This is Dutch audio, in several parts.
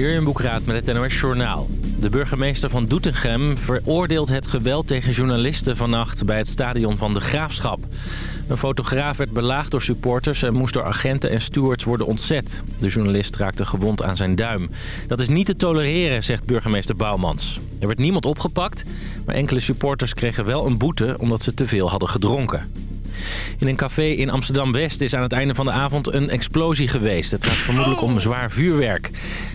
In Boekraad met het NOS Journaal. De burgemeester van Doetinchem veroordeelt het geweld tegen journalisten vannacht bij het stadion van de Graafschap. Een fotograaf werd belaagd door supporters en moest door agenten en stewards worden ontzet. De journalist raakte gewond aan zijn duim. Dat is niet te tolereren, zegt burgemeester Bouwmans. Er werd niemand opgepakt, maar enkele supporters kregen wel een boete omdat ze te veel hadden gedronken. In een café in Amsterdam-West is aan het einde van de avond een explosie geweest. Het gaat vermoedelijk om zwaar vuurwerk.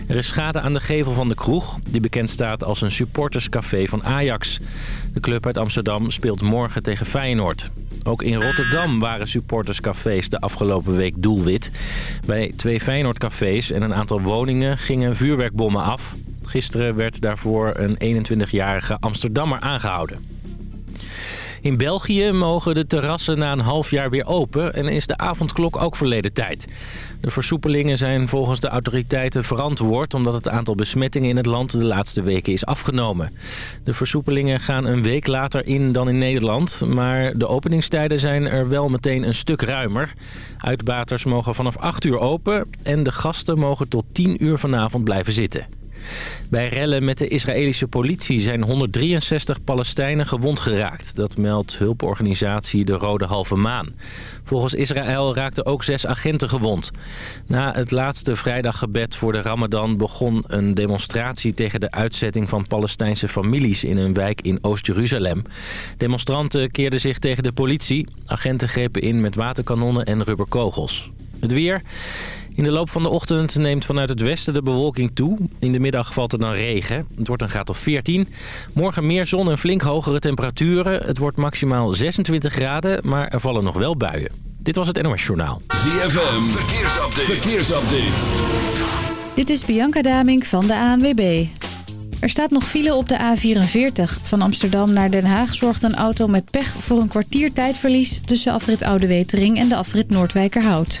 Er is schade aan de gevel van de kroeg, die bekend staat als een supporterscafé van Ajax. De club uit Amsterdam speelt morgen tegen Feyenoord. Ook in Rotterdam waren supporterscafés de afgelopen week doelwit. Bij twee Feyenoordcafés en een aantal woningen gingen vuurwerkbommen af. Gisteren werd daarvoor een 21-jarige Amsterdammer aangehouden. In België mogen de terrassen na een half jaar weer open en is de avondklok ook verleden tijd. De versoepelingen zijn volgens de autoriteiten verantwoord omdat het aantal besmettingen in het land de laatste weken is afgenomen. De versoepelingen gaan een week later in dan in Nederland, maar de openingstijden zijn er wel meteen een stuk ruimer. Uitbaters mogen vanaf 8 uur open en de gasten mogen tot 10 uur vanavond blijven zitten. Bij rellen met de Israëlische politie zijn 163 Palestijnen gewond geraakt. Dat meldt hulporganisatie De Rode Halve Maan. Volgens Israël raakten ook zes agenten gewond. Na het laatste vrijdaggebed voor de Ramadan begon een demonstratie tegen de uitzetting van Palestijnse families in een wijk in Oost-Jeruzalem. Demonstranten keerden zich tegen de politie. Agenten grepen in met waterkanonnen en rubberkogels. Het weer. In de loop van de ochtend neemt vanuit het westen de bewolking toe. In de middag valt er dan regen. Het wordt een graad of 14. Morgen meer zon en flink hogere temperaturen. Het wordt maximaal 26 graden, maar er vallen nog wel buien. Dit was het NOS Journaal. ZFM, verkeersupdate. verkeersupdate. Dit is Bianca Damink van de ANWB. Er staat nog file op de A44. Van Amsterdam naar Den Haag zorgt een auto met pech voor een kwartier tijdverlies... tussen afrit Oude Wetering en de afrit Noordwijkerhout.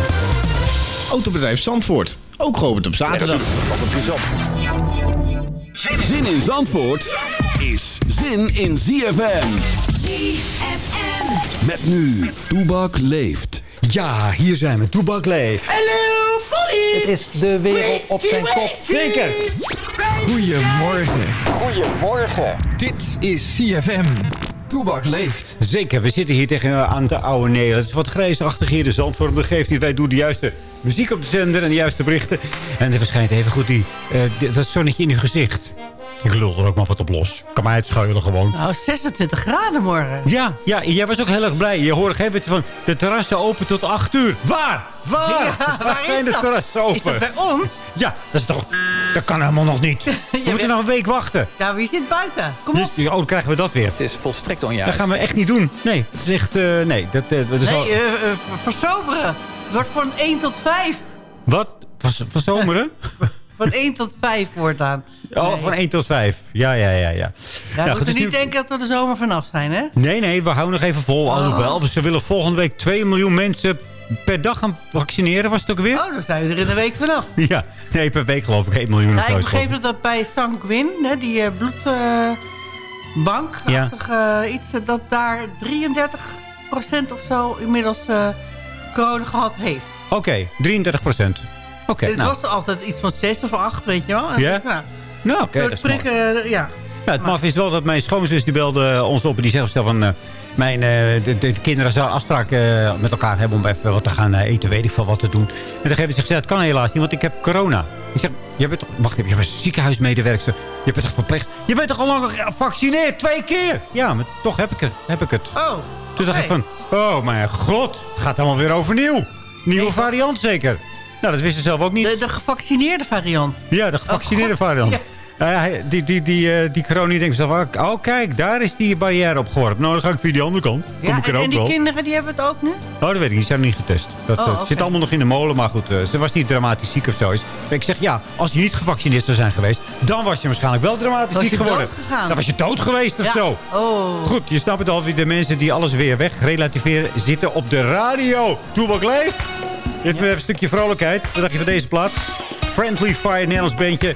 Autobedrijf Zandvoort. Ook geopend op zaterdag. Zin in Zandvoort is zin in ZFM. ZFM. Met nu, Toebak leeft. Ja, hier zijn we. Toebak leeft. Hallo, Het is de wereld op zijn kop. Zeker. Goedemorgen. Goedemorgen. Dit is CFM. Toebak leeft. Zeker, we zitten hier tegen aan de oude Nederland. Het is wat grijsachtig hier in Zandvoort. Dat geeft niet. Wij doen de juiste muziek op de zender en de juiste berichten. En er verschijnt even goed die, eh, die- dat zonnetje in uw gezicht. Ik lul er ook maar wat op los. Kan mij het schuilen gewoon. Nou, 26 graden morgen. Ja, ja, jij was ook heel erg blij. Je hoorde geen van de terrassen open tot 8 uur. Waar? Waar? Ja, waar zijn de dat? terrassen open? Is dat bij ons? Ja, dat is toch... Dat kan helemaal nog niet. We moeten nog een week wachten. Ja, wie zit buiten? Kom op. Dus, oh, dan krijgen we dat weer. Het is volstrekt onjuist. Dat gaan we echt niet doen. Nee, het is echt... eh, nee, dat, eh, dat is al- Nee, eh, eh, verzomeren. Wordt van 1 tot 5. Wat? Van, van zomeren? Van 1 tot 5 wordt aan. Oh, Nee. van 1 tot 5. Ja, ja, ja. ja. Ja, Nou, we moeten niet nu- denken dat we de zomer vanaf zijn, hè? Nee, nee, we houden nog even vol. Oh. Ze willen volgende week 2 miljoen mensen per dag gaan vaccineren. Was het ook weer? Oh, dan zijn we er in een week vanaf. Ja, nee, per week geloof ik 1 miljoen of Ja, ik begreep dat dat bij Sanquin, hè, die eh, bloedbank, Ja. iets, eh, dat daar 33% of zo inmiddels eh, corona gehad heeft. Oké, 33 procent. Oké, Het nou. was altijd iets van 6 of 8, weet je wel. En Ja? nou, oké, mooi. prikken, eh, ja. Het maf is wel dat mijn schoonzus die belde ons op. En die zegt van... eh, mijn, eh, de, de kinderen zouden afspraak eh, met elkaar hebben om even wat te gaan eh, eten. Weet ik veel wat te doen. En toen hebben ze gezegd, dat kan helaas niet, want ik heb corona. Ik zeg, je bent toch... Wacht even, je bent een ziekenhuismedewerkster. Je bent toch verplicht... Je bent toch al lang gevaccineerd? Twee keer? Ja, maar toch heb ik het. Heb ik het. Oh, Toen dacht ik van... Oh mijn god, het gaat allemaal weer overnieuw. Nieuwe variant zeker. Nou, dat wisten ze zelf ook niet. de, de gevaccineerde variant. Ja, de gevaccineerde Oh, variant. Ja. Hij- die, die, die, eh, die corona die denkt zelf, oh kijk, daar is die barrière opgeworpen. Nou, dan ga ik via die andere kant. Kom Ja, ik er en, ook en die wel. kinderen die hebben het ook nu? Oh, dat weet ik niet. Die zijn nog niet getest. Dat Oh, eh, zit allemaal nog in de molen. Maar goed, eh, ze was niet dramatisch ziek of zo. is. Ik zeg, ja, als je niet gevaccineerd zou zijn geweest... dan was je waarschijnlijk wel dramatisch Was ziek geworden. Dan was je dood geweest of Ja. zo. Oh. Goed, je snapt het al. De mensen die alles weer weg relativeren... zitten op de radio. Toebak leef. Dit is weer even een stukje vrolijkheid. Wat dacht je van deze plaat? Friendly Fire, Nederlands bandje.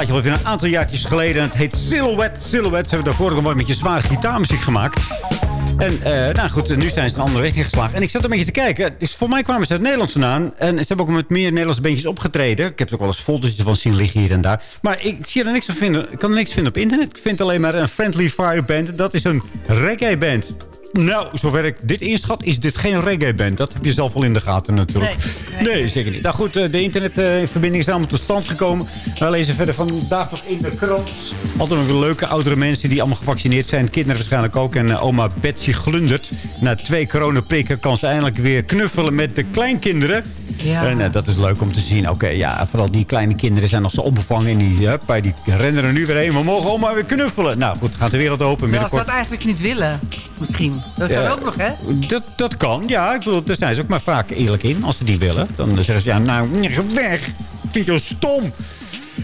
een aantal jaartjes geleden. Het heet Silhouette. Silhouette. Ze hebben daarvoor ook een mooi met je zware gitaarmuziek gemaakt. En eh, nou goed, nu zijn ze een andere weg ingeslagen. En ik zat een beetje te kijken. Dus voor mij kwamen ze uit Nederland vandaan. En ze hebben ook met meer Nederlandse bandjes opgetreden. Ik heb er ook wel eens foto's van zien liggen hier en daar. Maar ik, zie er niks van vinden. Ik kan er niks vinden op internet. Ik vind alleen maar een Friendly Fire band. Dat is een reggae band. Nou, zover ik dit inschat, is dit geen reggae-band. Dat heb je zelf al in de gaten natuurlijk. Nee, Nee, zeker niet. Nou goed, eh, de internetverbinding is allemaal tot stand gekomen. We lezen verder vandaag nog in de krant. Altijd nog leuke oudere mensen die allemaal gevaccineerd zijn. Kinderen waarschijnlijk ook. En eh, oma Betsy glundert. Na twee coronaprikken kan ze eindelijk weer knuffelen met de kleinkinderen. Ja. En eh, dat is leuk om te zien. Oké, ja, vooral die kleine kinderen zijn nog zo onbevangen. En die, die rennen er nu weer heen. We mogen oma weer knuffelen. Nou goed, gaat de wereld open. Terwijl ze Binnenkort dat eigenlijk niet willen, misschien. Dat kan Ja. ook nog, hè? dat, dat kan, ja. Ik bedoel, daar zijn ze ook maar vaak eerlijk in. Als ze die willen, dan zeggen ze, ja, nou, weg. Vind je stom?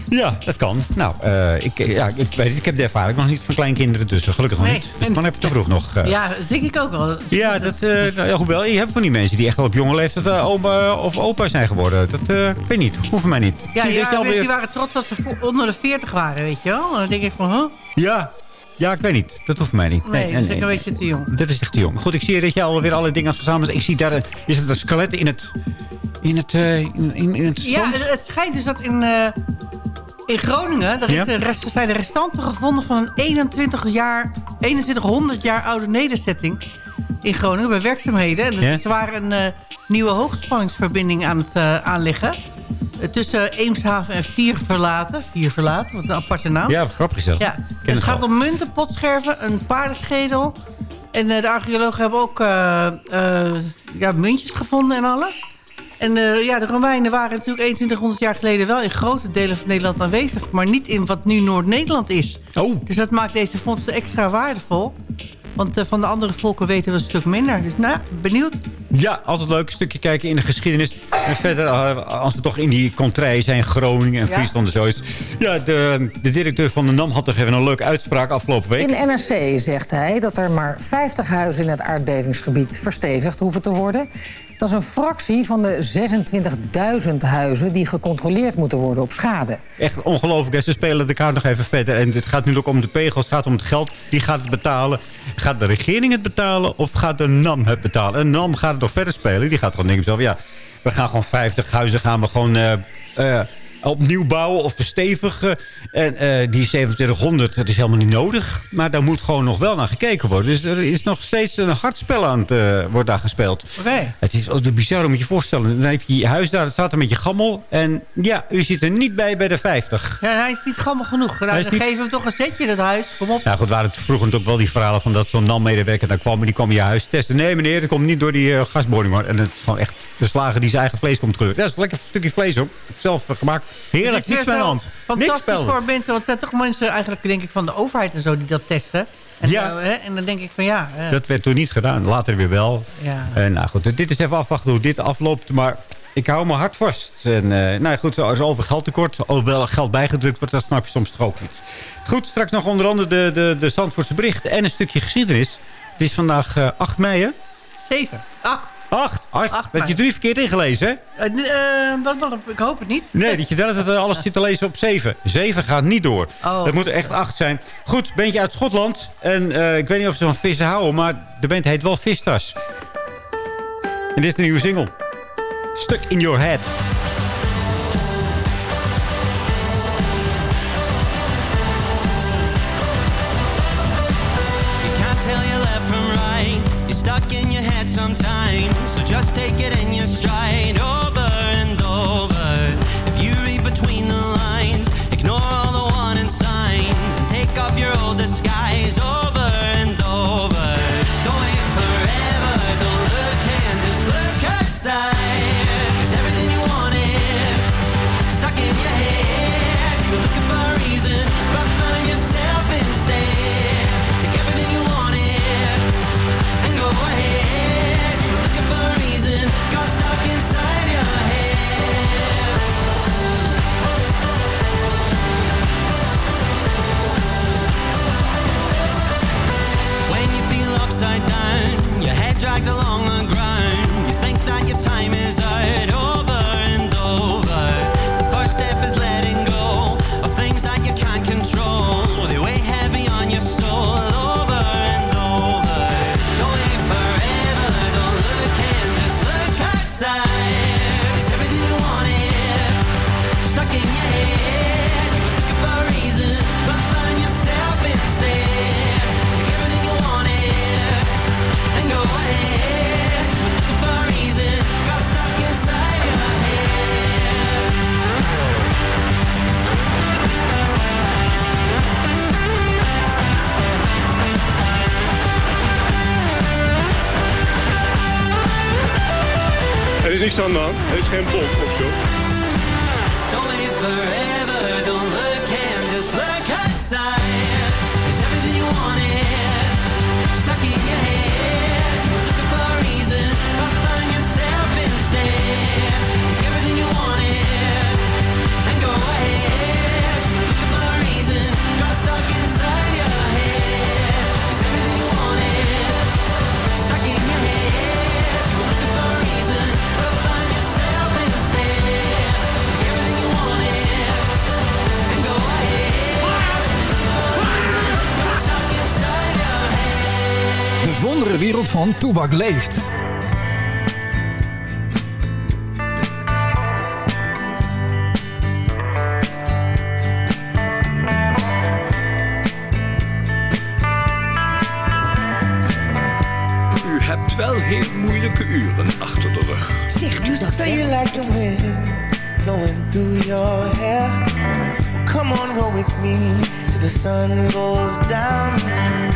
Ja, dat kan. Nou, eh, ik, ja, ik weet het. Ik heb de ervaring nog niet van kleinkinderen, dus gelukkig nog Nee. niet. Dus dan heb je te vroeg nog. eh. Ja, dat denk ik ook wel. Ja, dat, eh nou, ja, hoewel, je hebt van die mensen die echt al op jonge leeftijd oma of opa zijn geworden. Dat ik weet niet, hoeft mij niet. Ja, ja alweer- mensen die waren trots als ze onder de 40 waren, weet je wel. Dan denk ik van, huh? ja. Ja, ik weet niet. Dat hoeft mij niet. Nee, dat is een beetje te jong. Dat is echt te jong. Goed, ik zie dat je alweer alle dingen aan bent. Ik zie daar een, is het een skelet in het, in het, eh, in, in, het Ja, het, het schijnt dus dat in, eh, in Groningen... Er, is Ja? de rest, er zijn de restanten gevonden van een 21 jaar, 2100 jaar oude nederzetting... in Groningen bij werkzaamheden. En Ja? Ze waren een eh, nieuwe hoogspanningsverbinding aan het eh, aanleggen... Eh, tussen Eemshaven en Vier Verlaten. Vier Verlaten, wat een aparte naam. Ja, wat grappig is dat. Ja, het het gaat om munten, potscherven, een paardenschedel. En eh, de archeologen hebben ook eh, ja, muntjes gevonden en alles. En ja, de Romeinen waren natuurlijk 2100 jaar geleden wel in grote delen van Nederland aanwezig. Maar niet in wat nu Noord-Nederland is. Oh, Dus dat maakt deze vondsten extra waardevol. Want eh, van de andere volken weten we een stuk minder. Dus nou, benieuwd. ja, altijd leuk. Een stukje kijken in de geschiedenis. En verder, eh, als we toch in die contraien zijn, Groningen en Ja. Friesland en zoiets. Ja, de, de directeur van de NAM had toch even een leuke uitspraak afgelopen week. In NRC zegt hij dat er maar 50 huizen in het aardbevingsgebied verstevigd hoeven te worden. Dat is een fractie van de 26.000 huizen die gecontroleerd moeten worden op schade. Echt ongelooflijk. Ze spelen de kaart nog even verder. En het gaat nu ook om de pegels. Het gaat om het geld. Wie gaat het betalen? Gaat de regering het betalen? Of gaat de NAM het betalen? En NAM gaat het nog verder spelen. Die gaat gewoon denken zelf... Ja, we gaan gewoon 50 huizen gaan we gewoon... eh, eh, opnieuw bouwen of verstevigen. En eh, die 2700, dat is helemaal niet nodig. Maar daar moet gewoon nog wel naar gekeken worden. Dus er is nog steeds een hardspel aan het eh, wordt daar gespeeld. Oké. Het is wel bizar om je je voor te stellen. Dan heb je je huis daar, het staat een beetje gammel. En ja, u zit er niet bij bij de 50. Ja, hij is niet gammel genoeg. Nou, dan niet- geef hem toch een setje, dat huis. Kom op. Nou goed, waren het vroeger natuurlijk wel die verhalen van dat zo'n NAM-medewerker daar kwam en die kwam in je huis testen. Nee meneer, dat komt niet door die eh, gasboring hoor. En het is gewoon echt de slager die zijn eigen vlees komt kleuren. Ja, dat is een lekker stukje vlees hoor. Zelf gemaakt. Heerlijk, is niks bij de hand. Fantastisch voor mensen. Want het zijn toch mensen eigenlijk, denk ik, van de overheid en zo die dat testen. En, Ja. eh, hè, en dan denk ik van ja. eh, Dat werd toen niet gedaan. Later weer wel. ja. En nou goed, dit is even afwachten hoe dit afloopt. Maar ik hou me hard vast. En eh, nou goed, als er over geldtekort, wel geld bijgedrukt wordt, dat snap je soms toch ook niet. Goed, straks nog onder andere de, de, de Zandvoortse bericht en een stukje geschiedenis. Het is vandaag eh, 8 mei, hè? Zeven. Acht. 8. 8. Acht Dat je drie verkeerd ingelezen, hè? Eh, eh, dat, dat- ik hoop het niet. Nee, dat je tijd alles zit te lezen op 7. 7 gaat niet door. Oh. Dat moet echt 8 zijn. Goed, bandje uit Schotland. En eh, ik weet niet of ze van vissen houden, maar de band heet wel Vistas. En dit is de nieuwe single. Stuck in Your Head. De wereld van Toebak leeft. U hebt wel heel moeilijke uren achter de rug. You say you like the wind blowing through your hair. Come on, roll with me till the sun goes down.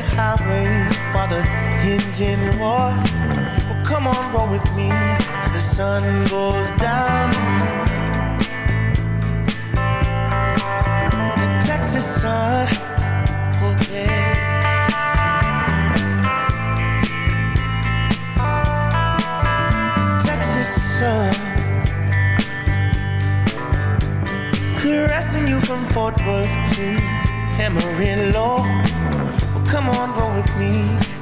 The highway for the engine roars. Well, come on, roll with me till the sun goes down. The Texas sun. Okay. Texas sun. Caressing you from Fort Worth to Amarillo. Come on, roll with me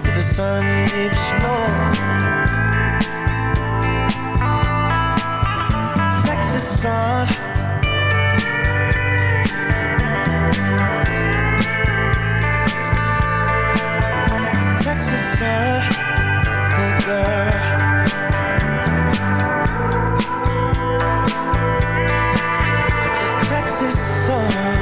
till the sun dips low. Texas sun. Texas sun, oh girl. Texas sun.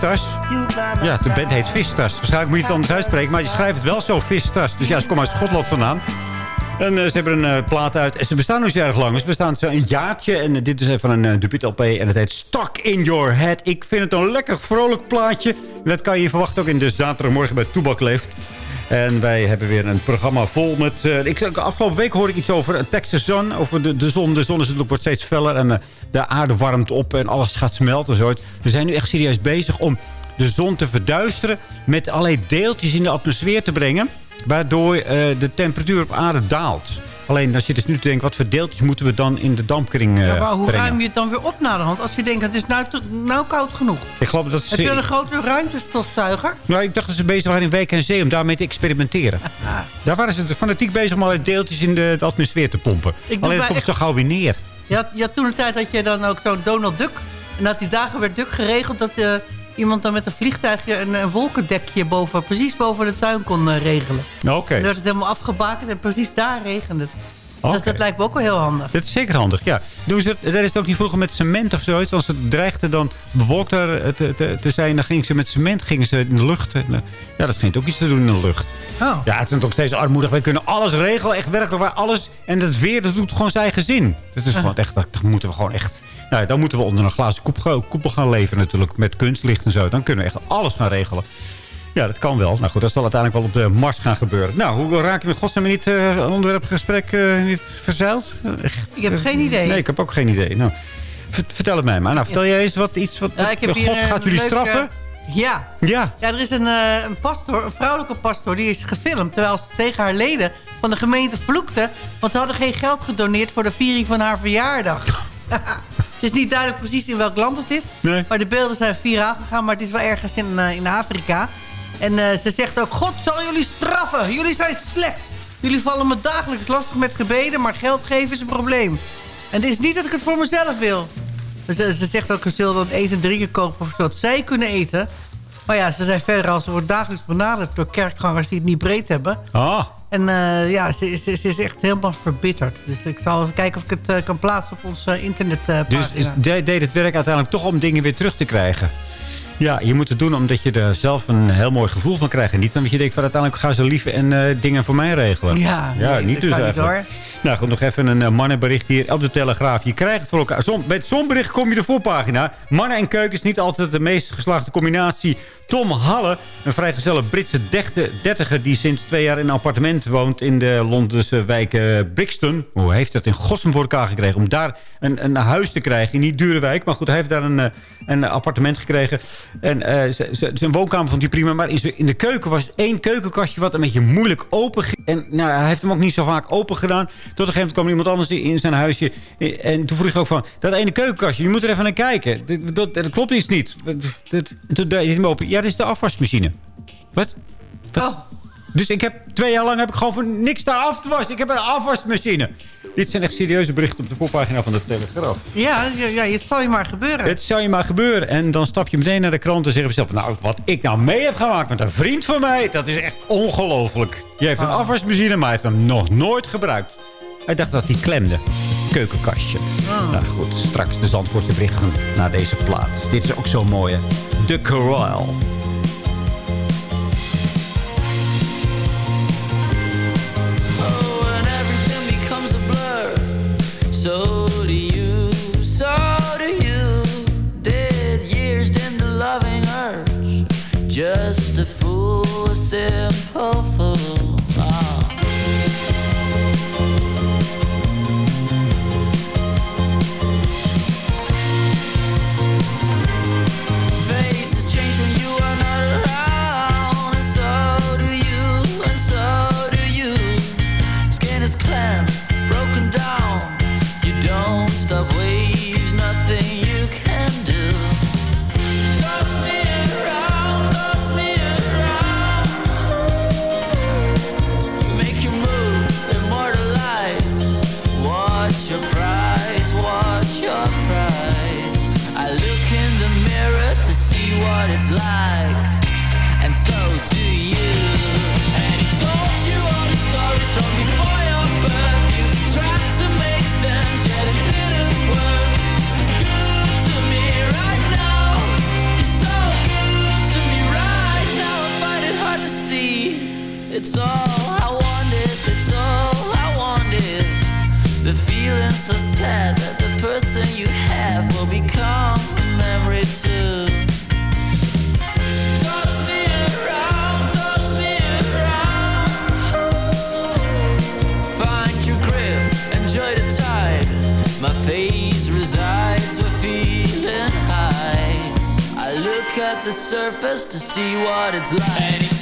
Vistas. Ja, de band heet Vistas. Waarschijnlijk moet je het anders uitspreken, maar je schrijft het wel zo, Vistas. Dus ja, ze komen uit Schotland vandaan. En uh, ze hebben een uh, plaat uit. En ze bestaan nog niet erg lang. Ze bestaan zo een jaartje. En uh, dit is even een uh, debuut-LP. En het heet Stuck in Your Head. Ik vind het een lekker vrolijk plaatje. Dat kan je verwachten ook in de zaterdagmorgen bij Toebak Leeft. En wij hebben weer een programma vol met... Uh, ik, afgelopen week hoorde ik iets over een Texas Sun. Over de, de zon. De zon is natuurlijk, wordt steeds feller. En uh, de aarde warmt op en alles gaat smelten. Zo. We zijn nu echt serieus bezig om de zon te verduisteren... met allerlei deeltjes in de atmosfeer te brengen. Waardoor de temperatuur op aarde daalt. Alleen dan zit dus nu te denken... wat voor deeltjes moeten we dan in de dampkring uh, ja, maar hoe brengen? ruim je het dan weer op naar de hand? Als je denkt, het is nou, nou koud genoeg. Ik geloof dat Heb je een grote ruimtestofzuiger? Nou, ik dacht dat ze bezig waren in Week en Zee om daarmee te experimenteren. Daar waren ze fanatiek bezig om allerlei deeltjes in de, de atmosfeer te pompen. Alleen dat komt echt... zo gauw weer neer. Je had, je had toen een tijd dat je dan ook zo'n Donald Duck... en dat die dagen werd Duck geregeld dat... Uh, iemand dan met een vliegtuigje een, een wolkendekje boven, precies boven de tuin kon uh, regelen. Oké. Okay. En dan werd het helemaal afgebakend en precies daar regende het. Dat, lijkt me ook wel heel handig. Dat is zeker handig, ja. Doen ze het, dat is het ook niet vroeger met cement of zoiets. Als het dreigde dan bewolkt te, te, te- zijn, dan gingen ze met cement gingen ze in de lucht. Eh, Ja, dat schijnt ook iets te doen in de lucht. Oh. Ja, het is nog steeds armoedig. Wij kunnen alles regelen, echt werkelijk waar alles. En dat weer, dat doet gewoon zijn eigen zin. Dat is gewoon echt, dat moeten we gewoon echt... Nou, dan moeten we onder een glazen koep- koepel gaan leven natuurlijk. Met kunstlicht en zo. Dan kunnen we echt alles gaan regelen. Ja, dat kan wel. Nou goed, dat zal uiteindelijk wel op de Mars gaan gebeuren. Nou, hoe raak je met godsnaam niet eh, een onderwerpgesprek eh, niet verzeild? Ik heb geen idee. Nee, ik heb ook geen idee. Nou, ver- vertel het mij maar. Nou, vertel jij eens wat, iets wat... Ja, ik heb God hier, eh, gaat jullie leuke- straffen? Ja. Ja. Ja, er is een, eh, een pastor, een vrouwelijke pastor, die is gefilmd... terwijl ze tegen haar leden van de gemeente vloekte... want ze hadden geen geld gedoneerd voor de viering van haar verjaardag. het is niet duidelijk precies in welk land het is... Nee. maar de beelden zijn viraal gegaan... maar het is wel ergens in, eh, in Afrika. En eh, ze zegt ook... God zal jullie straffen, jullie zijn slecht. Jullie vallen me dagelijks lastig met gebeden... maar geld geven is een probleem. En het is niet dat ik het voor mezelf wil... Ze, ze zegt ook, ze zullen dan eten en drinken kopen... zodat zij kunnen eten. Maar ja, ze zijn verder al... ze wordt dagelijks benaderd door kerkgangers die het niet breed hebben. Ah, En eh, ja, ze, ze, ze is echt helemaal verbitterd. Dus ik zal even kijken of ik het eh, kan plaatsen op onze internetpagina. dus is, de- deed het werk uiteindelijk toch om dingen weer terug te krijgen? Ja, je moet het doen omdat je er zelf een heel mooi gevoel van krijgt. En niet omdat je denkt, van uiteindelijk gaan ze lief en eh, dingen voor mij regelen. Ja, ja nee, niet dus kan niet, eigenlijk. Nou goed, nog even een eh, mannenbericht hier op de Telegraaf. Je krijgt het voor elkaar. Som, met zo'n bericht kom je de voorpagina. Mannen en keuken is niet altijd de meest geslaagde combinatie. Tom Halle, een vrijgezelle Britse dertiger... die sinds twee jaar in een appartement woont in de Londense wijk eh, Brixton. Hoe heeft dat in godsnaam voor elkaar gekregen? Om daar een, een huis te krijgen in die dure wijk. Maar goed, hij heeft daar een, eh, een appartement gekregen. En eh, zijn woonkamer vond hij prima. Maar in, de keuken was één keukenkastje wat een beetje moeilijk open ging. En nou, hij heeft hem ook niet zo vaak open gedaan. Tot een gegeven moment kwam er iemand anders in zijn huisje. En toen vroeg ik ook van, dat ene keukenkastje, je moet er even naar kijken. Dat, dat, klopt iets niet. En toen deed hij hem open. Ja, dat is de afwasmachine. Wat? Oh, Dus ik heb twee jaar lang heb ik gewoon voor niks daar af te wassen. Ik heb een afwasmachine. Dit zijn echt serieuze berichten op de voorpagina van de Telegraaf. ja, ja, het zal je maar gebeuren. Het zou je maar gebeuren. En dan stap je meteen naar de krant en zeg je jezelf... nou, wat ik nou mee heb gemaakt met een vriend van mij... dat is echt ongelooflijk. Je heeft een Ah. afwasmachine, maar hij heeft hem nog nooit gebruikt. Hij dacht dat hij klemde. Keukenkastje. Ah. Nou goed, straks de Zandvoortse berichten naar deze plaats. Dit is ook zo mooi, hè. De Corral. Oh, and everything becomes a blur. So do you, surface to see what it's like.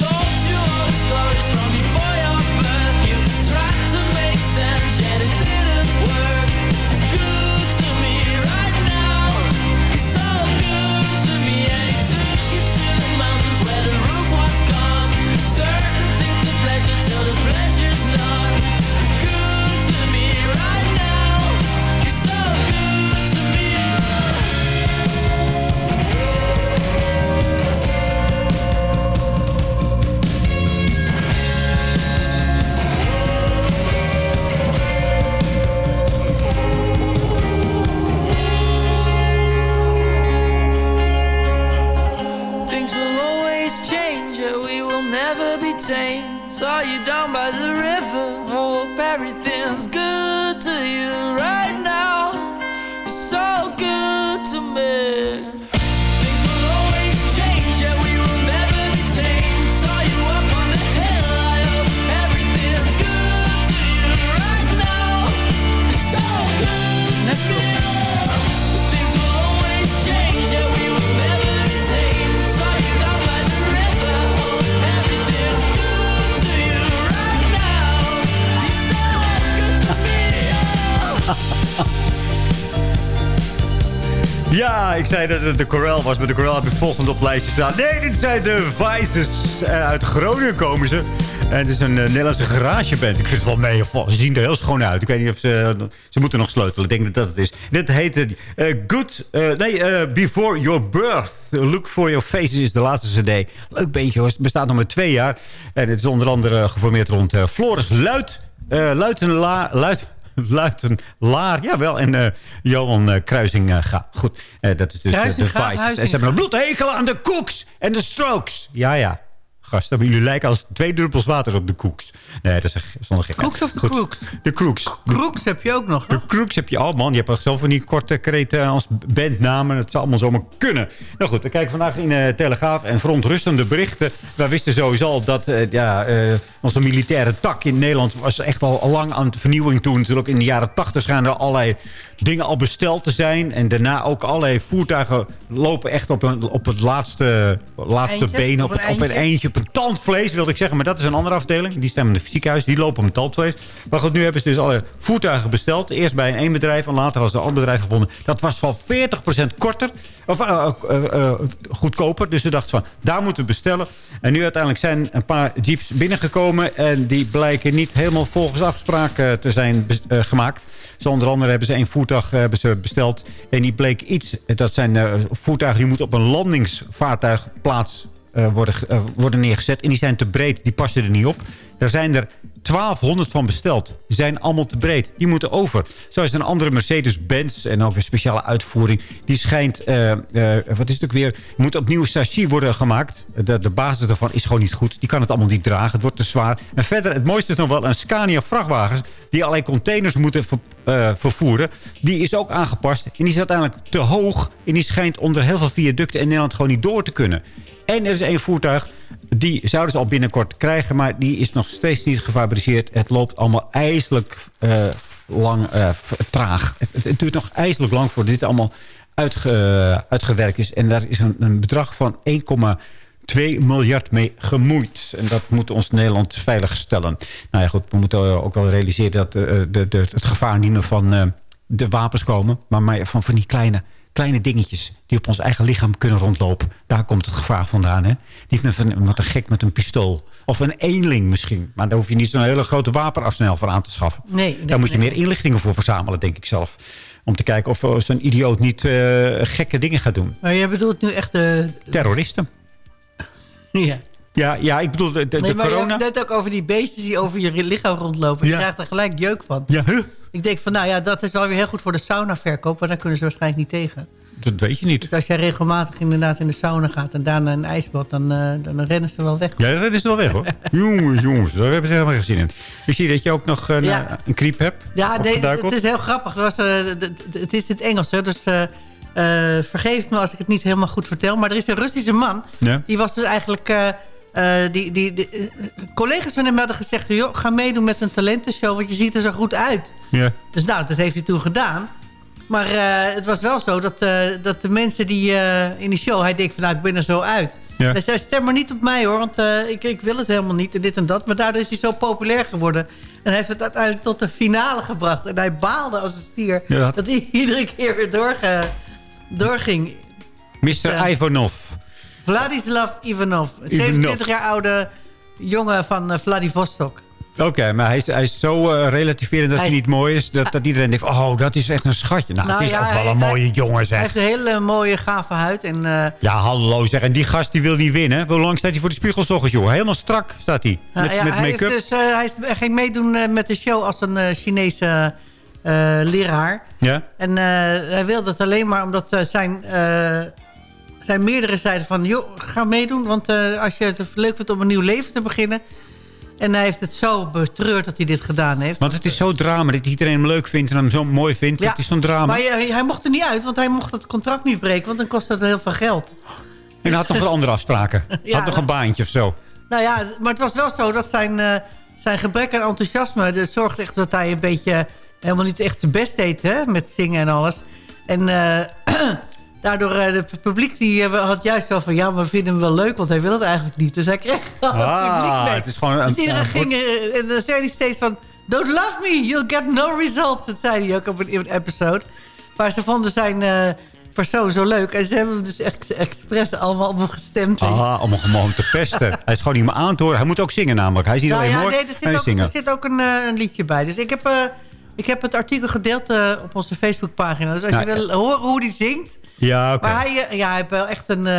Zei dat het de Corel was, maar de Corel heb ik volgende op lijstje staan. Nee, dit zijn de Vices. Eh, uit Groningen komen ze. En het is een eh, Nederlandse garageband. Ik vind het wel mee. of Ze zien er heel schoon uit. Ik weet niet of ze... ze moeten nog sleutelen. Ik denk dat dat het is. Dit heet eh, Good... eh, nee, eh, Before Your Birth. Look for Your Faces is de laatste cd. Leuk beentje hoor. Het bestaat nog maar twee jaar. En het is onder andere geformeerd rond eh, Floris Luit. eh Luitenla... Luit... Luiten Laar, jawel. En eh, Johan eh, Kruisinga. Goed, eh, dat is dus de Vices. En ze hebben een bloedhekel aan de Cooks en de Strokes. Ja, ja. Gasten, jullie lijken als twee druppels water op de Cooks. Nee, dat is een- zonder gek. Crooks of de Goed. Crooks? De Crooks. Crooks heb je ook nog, hè? de Crooks heb je al, man. Je hebt zelf van die korte kreten als bandnamen. Dat zou allemaal zomaar kunnen. Nou goed, we kijken vandaag in eh Telegraaf en verontrustende berichten. Wij wisten sowieso al dat eh, ja, eh, onze militaire tak in Nederland... was echt al lang aan de vernieuwing toen. Natuurlijk in de jaren tachtig schijnen er allerlei dingen al besteld te zijn. En daarna ook allerlei voertuigen lopen echt op, een, op het laatste, laatste Eindje, been. op Op, een het- op een eindje. eentje, op een tandvlees wilde ik zeggen. Maar dat is een andere afdeling. Die staan het ziekenhuis. Die lopen op een tandvlees. Maar goed, nu hebben ze dus alle voertuigen besteld. Eerst bij een één bedrijf en later was een ander bedrijf gevonden. Dat was van 40% korter. Of eh, eh, eh, goedkoper. Dus ze dachten van, daar moeten we bestellen. En nu uiteindelijk zijn een paar jeeps binnengekomen. En die blijken niet helemaal volgens afspraak te zijn gemaakt. Zo onder andere hebben ze een voertuig hebben ze besteld. En die bleek iets. Dat zijn voertuigen die moeten op een landingsvaartuigplaats eh, worden, ge- eh, worden neergezet. En die zijn te breed. Die passen er niet op. Er zijn er 1200 van besteld. Die zijn allemaal te breed. Die moeten over. Zo is een andere Mercedes-Benz. En ook een speciale uitvoering. Die schijnt... eh, eh, wat is het ook weer? Moet opnieuw chassis worden gemaakt. De, de basis daarvan is gewoon niet goed. Die kan het allemaal niet dragen. Het wordt te zwaar. En verder, het mooiste is nog wel een Scania vrachtwagens... die allerlei containers moeten ver- eh, vervoeren. Die is ook aangepast. En die is uiteindelijk te hoog. En die schijnt onder heel veel viaducten in Nederland gewoon niet door te kunnen. En er is één voertuig, die zouden ze al binnenkort krijgen... maar die is nog steeds niet gefabriceerd. Het loopt allemaal ijselijk eh, lang eh, traag. Het, duurt nog ijselijk lang voordat dit allemaal uitge- uitgewerkt is. En daar is een, een bedrag van 1,2 miljard mee gemoeid. En dat moet ons Nederland veilig stellen. Nou ja, goed, we moeten eh, ook wel realiseren... dat eh, de, de, het gevaar niet meer van eh, de wapens komen... maar, maar van, van die kleine kleine dingetjes die op ons eigen lichaam kunnen rondlopen. Daar komt het gevaar vandaan. Hè? Niet met een, met een gek met een pistool. Of een eenling misschien. Maar daar hoef je niet zo'n hele grote wapenarsenaal voor aan te schaffen. Nee, nee, daar moet je nee. meer inlichtingen voor verzamelen, denk ik zelf. Om te kijken of eh, zo'n idioot niet eh, gekke dingen gaat doen. Maar jij bedoelt nu echt de... Terroristen. Ja. Ja, ja ik bedoel de, de, Nee, maar je corona. hebt het net ook over die beestjes die over je lichaam rondlopen. Je Ja. krijgt er gelijk jeuk van. Ja, huh? Ik denk van, nou ja, dat is wel weer heel goed voor de saunaverkoop. Maar daar kunnen ze waarschijnlijk niet tegen. dat weet je niet. Dus als jij regelmatig inderdaad in de sauna gaat en daarna een ijsbad... dan, eh, dan rennen ze wel weg. Ja, dat is wel weg hoor. jongens, jongens, daar hebben ze helemaal geen zin in. Ik zie dat je ook nog Ja. eh, een kriep hebt. Ja, nee, het is heel grappig. Het, was, eh, het is in het Engels, hè, dus vergeef me als ik het niet helemaal goed vertel. Maar er is een Russische man, Ja. die was dus eigenlijk... eh, die, die, die, eh, collega's van hem hadden gezegd... Joh, ga meedoen met een talentenshow, want je ziet er zo goed uit. Ja. Dus nou, dat heeft hij toen gedaan. Maar eh, het was wel zo dat, dat de mensen die in die show... hij denkt van, nou, ik ben er zo uit. Ja. Hij zei, stem maar niet op mij hoor, want ik, ik wil het helemaal niet en dit en dat. Maar daardoor is hij zo populair geworden. En hij heeft het uiteindelijk tot de finale gebracht. En hij baalde als een stier Ja. dat hij iedere keer weer doorge, doorging. Mr. Ivanov. Vladislav Ivanov, een Ivanov. 27 jaar oude jongen van eh, Vladivostok. Oké, maar hij is, hij is zo eh, relativerend dat hij, niet mooi is. Dat, dat iedereen denkt, oh, dat is echt een schatje. Nou, Nou het is ja, ook wel hij- een mooie jongen, Hij zeg. heeft een hele mooie, gave huid. En, eh, Ja, hallo zeg. En die gast die wil niet winnen. Hoe lang staat hij voor de spiegel 's ochtends, joh? Helemaal strak staat hij. Met, Nou ja, met make-up. dus, hij, ging meedoen met de show als een Chinese leraar. Ja? En hij wilde het alleen maar omdat zijn, zijn meerdere zeiden van... joh, ga meedoen, want eh, als je het leuk vindt om een nieuw leven te beginnen... En hij heeft het zo betreurd dat hij dit gedaan heeft. Want het is zo drama dat iedereen hem leuk vindt en hem zo mooi vindt. het is zo'n drama. Maar hij, hij mocht er niet uit, want hij mocht het contract niet breken. Want dan kost het heel veel geld. En hij had nog wat andere afspraken. Ja, had nog een baantje of zo. Nou ja, maar het was wel zo dat zijn, eh, zijn gebrek aan enthousiasme... dat zorgde echt dat hij een beetje helemaal niet echt zijn best deed hè, met zingen en alles. En eh, daardoor, uh, het publiek die eh, had juist zo van... ja, maar we vinden hem wel leuk, want hij wil het eigenlijk niet. Dus hij kreeg al het Ah, publiek mee. het is gewoon een- dus iedereen een- ging, eh, en dan zei hij steeds van... Don't love me, you'll get no results. Dat zei hij ook op een, episode. Maar ze vonden zijn eh, persoon zo leuk. En ze hebben hem dus ex expres allemaal op hem gestemd. Ah, om hem gewoon te pesten. hij is gewoon niet meer aan te horen. Hij moet ook zingen namelijk. Hij is niet Nou alleen ja, mooi, nee, er hij zit ook, er zit ook een, eh, een liedje bij. Dus ik heb, eh, ik heb het artikel gedeeld eh, op onze Facebookpagina. Dus als Nou, je wil horen hoe die zingt... Ja, oké. Maar hij, eh, ja, hij heeft wel echt een eh,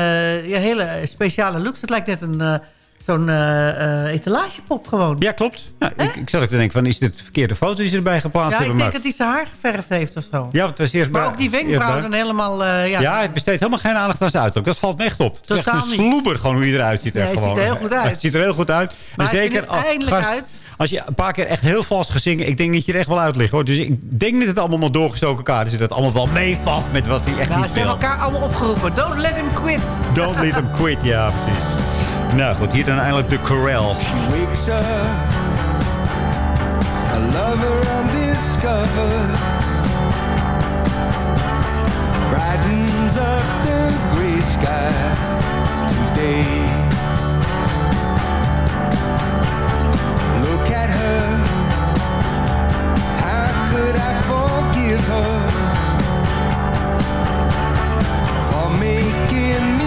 hele speciale look. Het lijkt net een eh, zo'n etalagepop gewoon. Ja, klopt. Ja, ik, ik zat ook te denken, van, is dit de verkeerde foto die ze erbij geplaatst Ja, ik hebben? denk maar dat hij zijn haar geverfd heeft of zo. ja, want het was eerst Maar bij- ook die wenkbrauwen dan helemaal... ja, Ja, hij besteedt helemaal geen aandacht aan zijn uiterlijk. Dat valt me echt op. Het is Totaal echt een sloeber gewoon hoe je eruit ziet. Nee, echt hij ziet er heel goed uit. Hij ziet er heel goed uit. Maar en hij ziet zeker, er oh, eindelijk gast, uit. Als je een paar keer echt heel vals gezingen... ik denk dat je er echt wel uit ligt. Hoor. Dus ik denk dat het allemaal maar doorgestoken kaart is. Dat het allemaal wel meevalt met wat hij echt Nou, niet ze hebben elkaar allemaal opgeroepen. Don't let him quit. Don't let him quit. Ja, precies. Nou goed, hier dan eindelijk de Corel. She wakes up, a lover undiscovered, brightens up the gray skies today. Her for making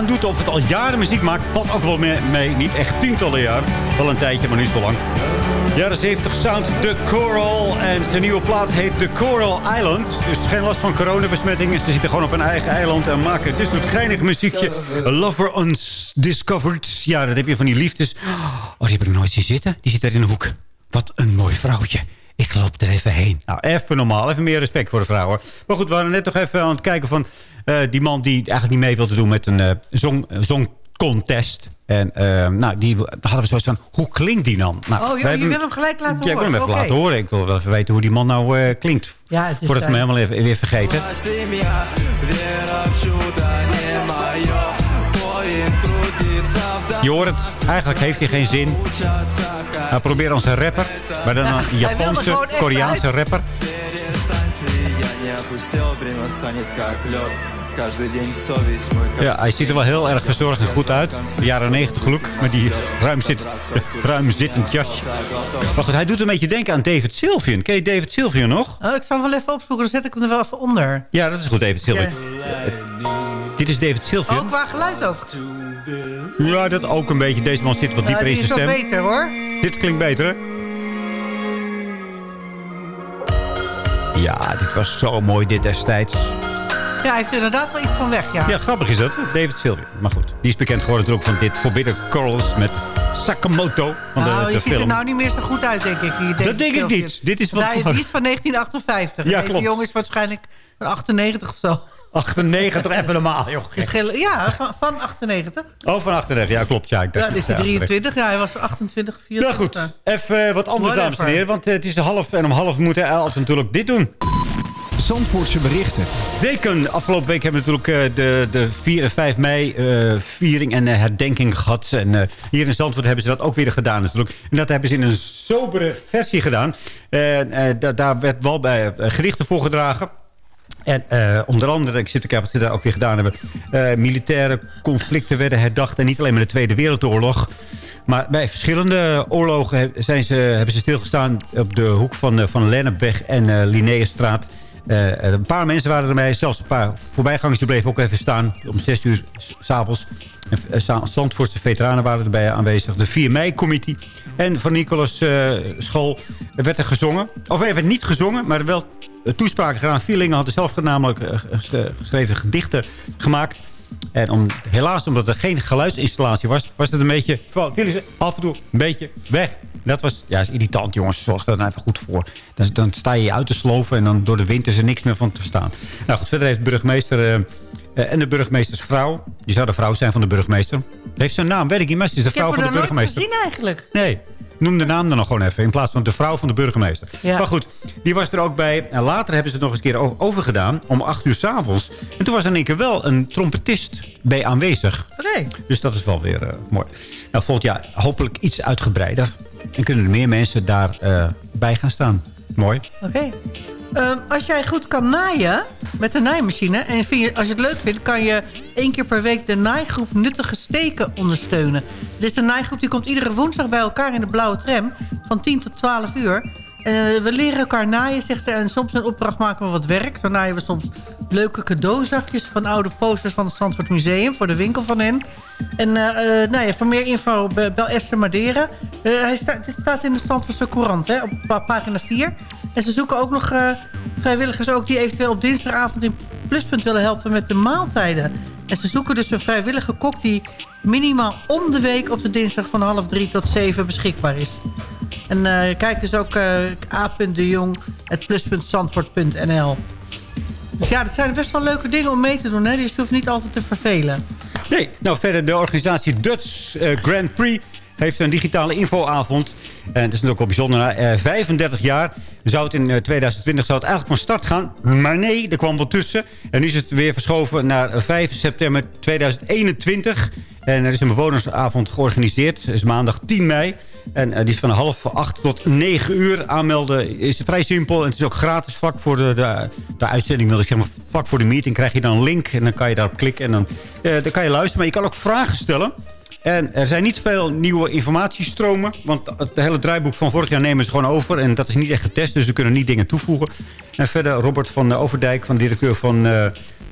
aandoet of het al jaren muziek maakt. Valt ook wel mee. Niet echt tientallen jaar. Wel een tijdje, maar niet zo lang. Jaren 70 sound The Coral. En zijn nieuwe plaat heet The Coral Island. Dus geen last van coronabesmettingen. Ze zitten gewoon op een eigen eiland en maken dit soort geinig muziekje. A Lover Undiscovered. Ja, dat heb je van die liefdes. Oh, die heb ik nooit zien zitten. Die zit daar in de hoek. Wat een mooi vrouwtje. Ik loop er even heen. Nou, even normaal. Even meer respect voor de vrouw, hoor. Maar goed, we waren net toch even aan het kijken van... eh, die man die eigenlijk niet mee wilde doen met een eh zong, zongcontest. En eh, nou, die hadden we zoiets van, hoe klinkt die dan? Nou, Oh, wij je, je hebben- wil hem gelijk laten Ja, ik wil horen? hem even laten horen. Ik wil wel even weten hoe die man nou klinkt. Ja, het is Voordat ik me fijn. helemaal even, weer vergeten. Je hoort het, eigenlijk heeft hij geen zin. Hij probeert als een rapper. Maar dan een hij wil er Ja, hij ziet er wel heel erg verzorgd en goed uit. De jaren 90 look. Met die ruim, zit, ruim zittend jasje. Maar goed, hij doet een beetje denken aan David Sylvian. Ken je David Sylvian nog? Oh, ik zal hem wel even opzoeken, dan zet ik hem er wel even onder. Ja, dat is goed, David Sylvian. Dit is David Sylvian. Oh, qua geluid ook. Ja, dat ook een beetje. Deze man zit wat dieper in die zijn is wel stem. beter hoor. Dit klinkt beter, hè? Ja, dit was zo mooi dit destijds. Ja, hij heeft er inderdaad wel iets van weg, ja. Ja, grappig is dat. David Sylvian. Maar goed, die is bekend geworden natuurlijk van dit Forbidden Corals met Sakamoto van de, nou, de je ziet er nou niet meer zo goed uit, denk ik. Die David denk ik niet. Dit is wat- Nee, die is van 1958. Ja, Deze klopt. jongen is waarschijnlijk van 98 of zo. 98, even normaal, joh. Gele- Ja, van, van 98. Oh, van 98. Ja, klopt. Ja, ik dacht Ja, is hij ja, 23. Ja, hij was 28, Nou 24. goed, even eh, wat anders, Whatever. dames en heren. Want eh, het is half en om half moeten we altijd natuurlijk dit doen. Zandvoortse berichten. Zeker. Afgelopen week hebben we natuurlijk eh, de, de 4 en 5 mei eh, viering en herdenking gehad. En eh, hier in Zandvoort hebben ze dat ook weer gedaan natuurlijk. En dat hebben ze in een sobere versie gedaan. En eh, daar werd wel bij gerichten voorgedragen. En eh, onder andere, ik zit te kijken wat ze daar ook weer gedaan hebben... eh, militaire conflicten werden herdacht. En niet alleen maar de Tweede Wereldoorlog... Maar bij verschillende oorlogen zijn ze, hebben ze stilgestaan... op de hoek van, eh, van Lennepweg en. Eh, een paar mensen waren erbij. Zelfs een paar voorbijgangers die bleven ook even staan. Om zes uur s'avonds. Zandvoortse veteranen waren erbij aanwezig. De 4 mei-committee. En van Nicolas eh, School werd er gezongen. Of werd niet gezongen, maar wel toespraken gedaan. Vierlingen hadden zelf namelijk eh, ges- geschreven gedichten gemaakt. En om, helaas, omdat er geen geluidsinstallatie was... was het een beetje... vielen ze af en toe een beetje weg. Dat was ja, is irritant, jongens. Zorg daar dan even goed voor. Dan, dan sta je je uit te sloven... en dan door de wind is er niks meer van te staan. Nou goed, verder heeft de burgemeester... eh, eh, en de burgemeestersvrouw... die zou de vrouw zijn van de burgemeester. Heeft zijn naam, weet ik niet, maar ze is de Ik heb vrouw van de nog nooit burgemeester. gezien eigenlijk. Nee, noem de naam dan nog gewoon even. In plaats van de vrouw van de burgemeester. Ja. Maar goed, die was er ook bij. En later hebben ze het nog eens een keer overgedaan. Om acht uur s'avonds. En toen was er in één keer wel een trompetist bij aanwezig. Oké. Dus dat is wel weer eh, mooi. Nou, volgend jaar hopelijk iets uitgebreider. En kunnen er meer mensen daarbij bij gaan staan. Mooi. Oké. Ehm, als jij goed kan naaien met de naaimachine... en vind je, als je het leuk vindt... kan je één keer per week de naaigroep Nuttige Steken ondersteunen. Dit is een naaigroep die komt iedere woensdag bij elkaar in de blauwe tram... van 10 tot 12 uur. Eh, we leren elkaar naaien, zegt ze. En soms een opdracht maken we wat werk. Zo naaien we soms leuke cadeauzakjes... van oude posters van het Zandvoort Museum... voor de winkel van hen. En eh, eh, nou ja, voor meer info be- bel Esther Madeira. Hij sta, dit staat in de Zandvoortse Courant, hè, op pa- pagina 4. En ze zoeken ook nog eh, vrijwilligers ook die eventueel op dinsdagavond in Pluspunt willen helpen met de maaltijden. En ze zoeken dus een vrijwillige kok die minimaal om de week op de dinsdag van half drie tot zeven beschikbaar is. En eh, kijk dus ook uh, a.dejong.pluspuntzandvoort.nl Dus ja, dat zijn best wel leuke dingen om mee te doen. Hè? Dus je hoeft niet altijd te vervelen. Nee, nou verder de organisatie Dutch eh, Grand Prix heeft een digitale infoavond. En dat is natuurlijk wel bijzonder. Na eh, 35 jaar zou het in eh, 2020 zou het eigenlijk van start gaan. Maar nee, er kwam wat tussen. En nu is het weer verschoven naar 5 september 2021. En er is een bewonersavond georganiseerd. Het is maandag 10 mei. En eh, die is van half acht tot 9 uur. Aanmelden is vrij simpel. En het is ook gratis vlak voor de, de, uitzending. Wil ik zeggen, maar vlak voor de meeting krijg je dan een link. En dan kan je daarop klikken. En dan, eh, dan kan je luisteren. Maar je kan ook vragen stellen. En er zijn niet veel nieuwe informatiestromen. Want het hele draaiboek van vorig jaar nemen ze gewoon over. En dat is niet echt getest, dus ze kunnen niet dingen toevoegen. En verder Robert van Overdijk, van de directeur van, eh,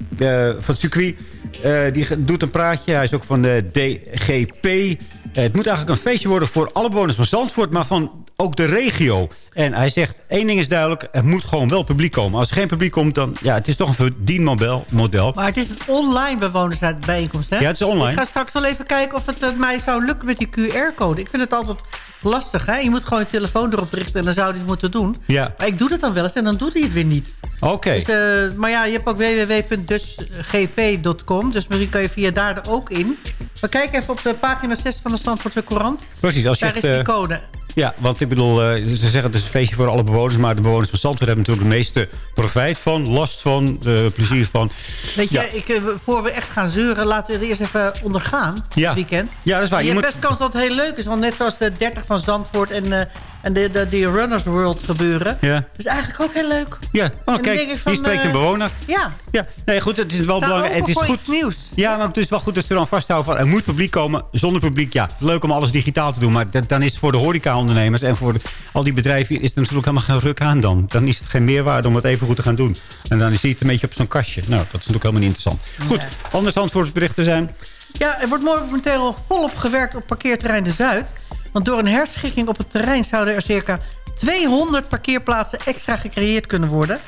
de, van het circuit. eh, die doet een praatje. Hij is ook van de DGP. Eh, het moet eigenlijk een feestje worden voor alle bewoners van Zandvoort. Maar van ook de regio. En hij zegt, één ding is duidelijk. Er moet gewoon wel publiek komen. Als er geen publiek komt, dan... Ja, het is toch een verdienmodel. Model. Maar het is een online bewonersbijeenkomst, hè? Ja, het is online. Ik ga straks wel even kijken of het eh, mij zou lukken met die QR-code. Ik vind het altijd lastig, hè? Je moet gewoon je telefoon erop richten en dan zou hij het moeten doen. Ja. Maar ik doe dat dan wel eens en dan doet hij het weer niet. Oké. Dus, eh, maar ja, je hebt ook www.dutchgp.com. Dus misschien kan je via daar er ook in. Maar kijk even op de pagina 6 van de Zandvoortse Courant. Precies, als je Daar echt, is die eh, code. Ja, want ik bedoel, eh, ze zeggen het is een feestje voor alle bewoners... maar de bewoners van Zandvoort hebben natuurlijk de meeste profijt van... last van, eh, plezier van. Weet je, Ja. ik, eh, voor we echt gaan zeuren, laten we het eerst even ondergaan. Ja. Het weekend. Ja, dat is waar. Je, Je hebt moet- best kans dat het heel leuk is. Want net zoals de 30 van Zandvoort en, en de, de, die Runners World gebeuren. Ja. Dat is eigenlijk ook heel leuk. Ja, oh, kijk, van, hier spreekt een eh, bewoner. Ja. Ja, nee, goed, het is wel belangrijk. Het is goed. nieuws. Ja, maar het is wel goed dat ze er dan vasthouden van... er moet publiek komen, zonder publiek, ja. Leuk om alles digitaal te doen, maar dat- dan is het voor de horeca-ondernemers... en voor de- al die bedrijven is er natuurlijk helemaal geen ruk aan dan. Dan is het geen meerwaarde om het even goed te gaan doen. En dan zie je het een beetje op zo'n kastje. Nou, dat is natuurlijk helemaal niet interessant. Goed, andere antwoordsberichten zijn... Ja, er wordt momenteel volop gewerkt op parkeerterrein De Zuid. Want door een herschikking op het terrein zouden er circa 200 parkeerplaatsen extra gecreëerd kunnen worden.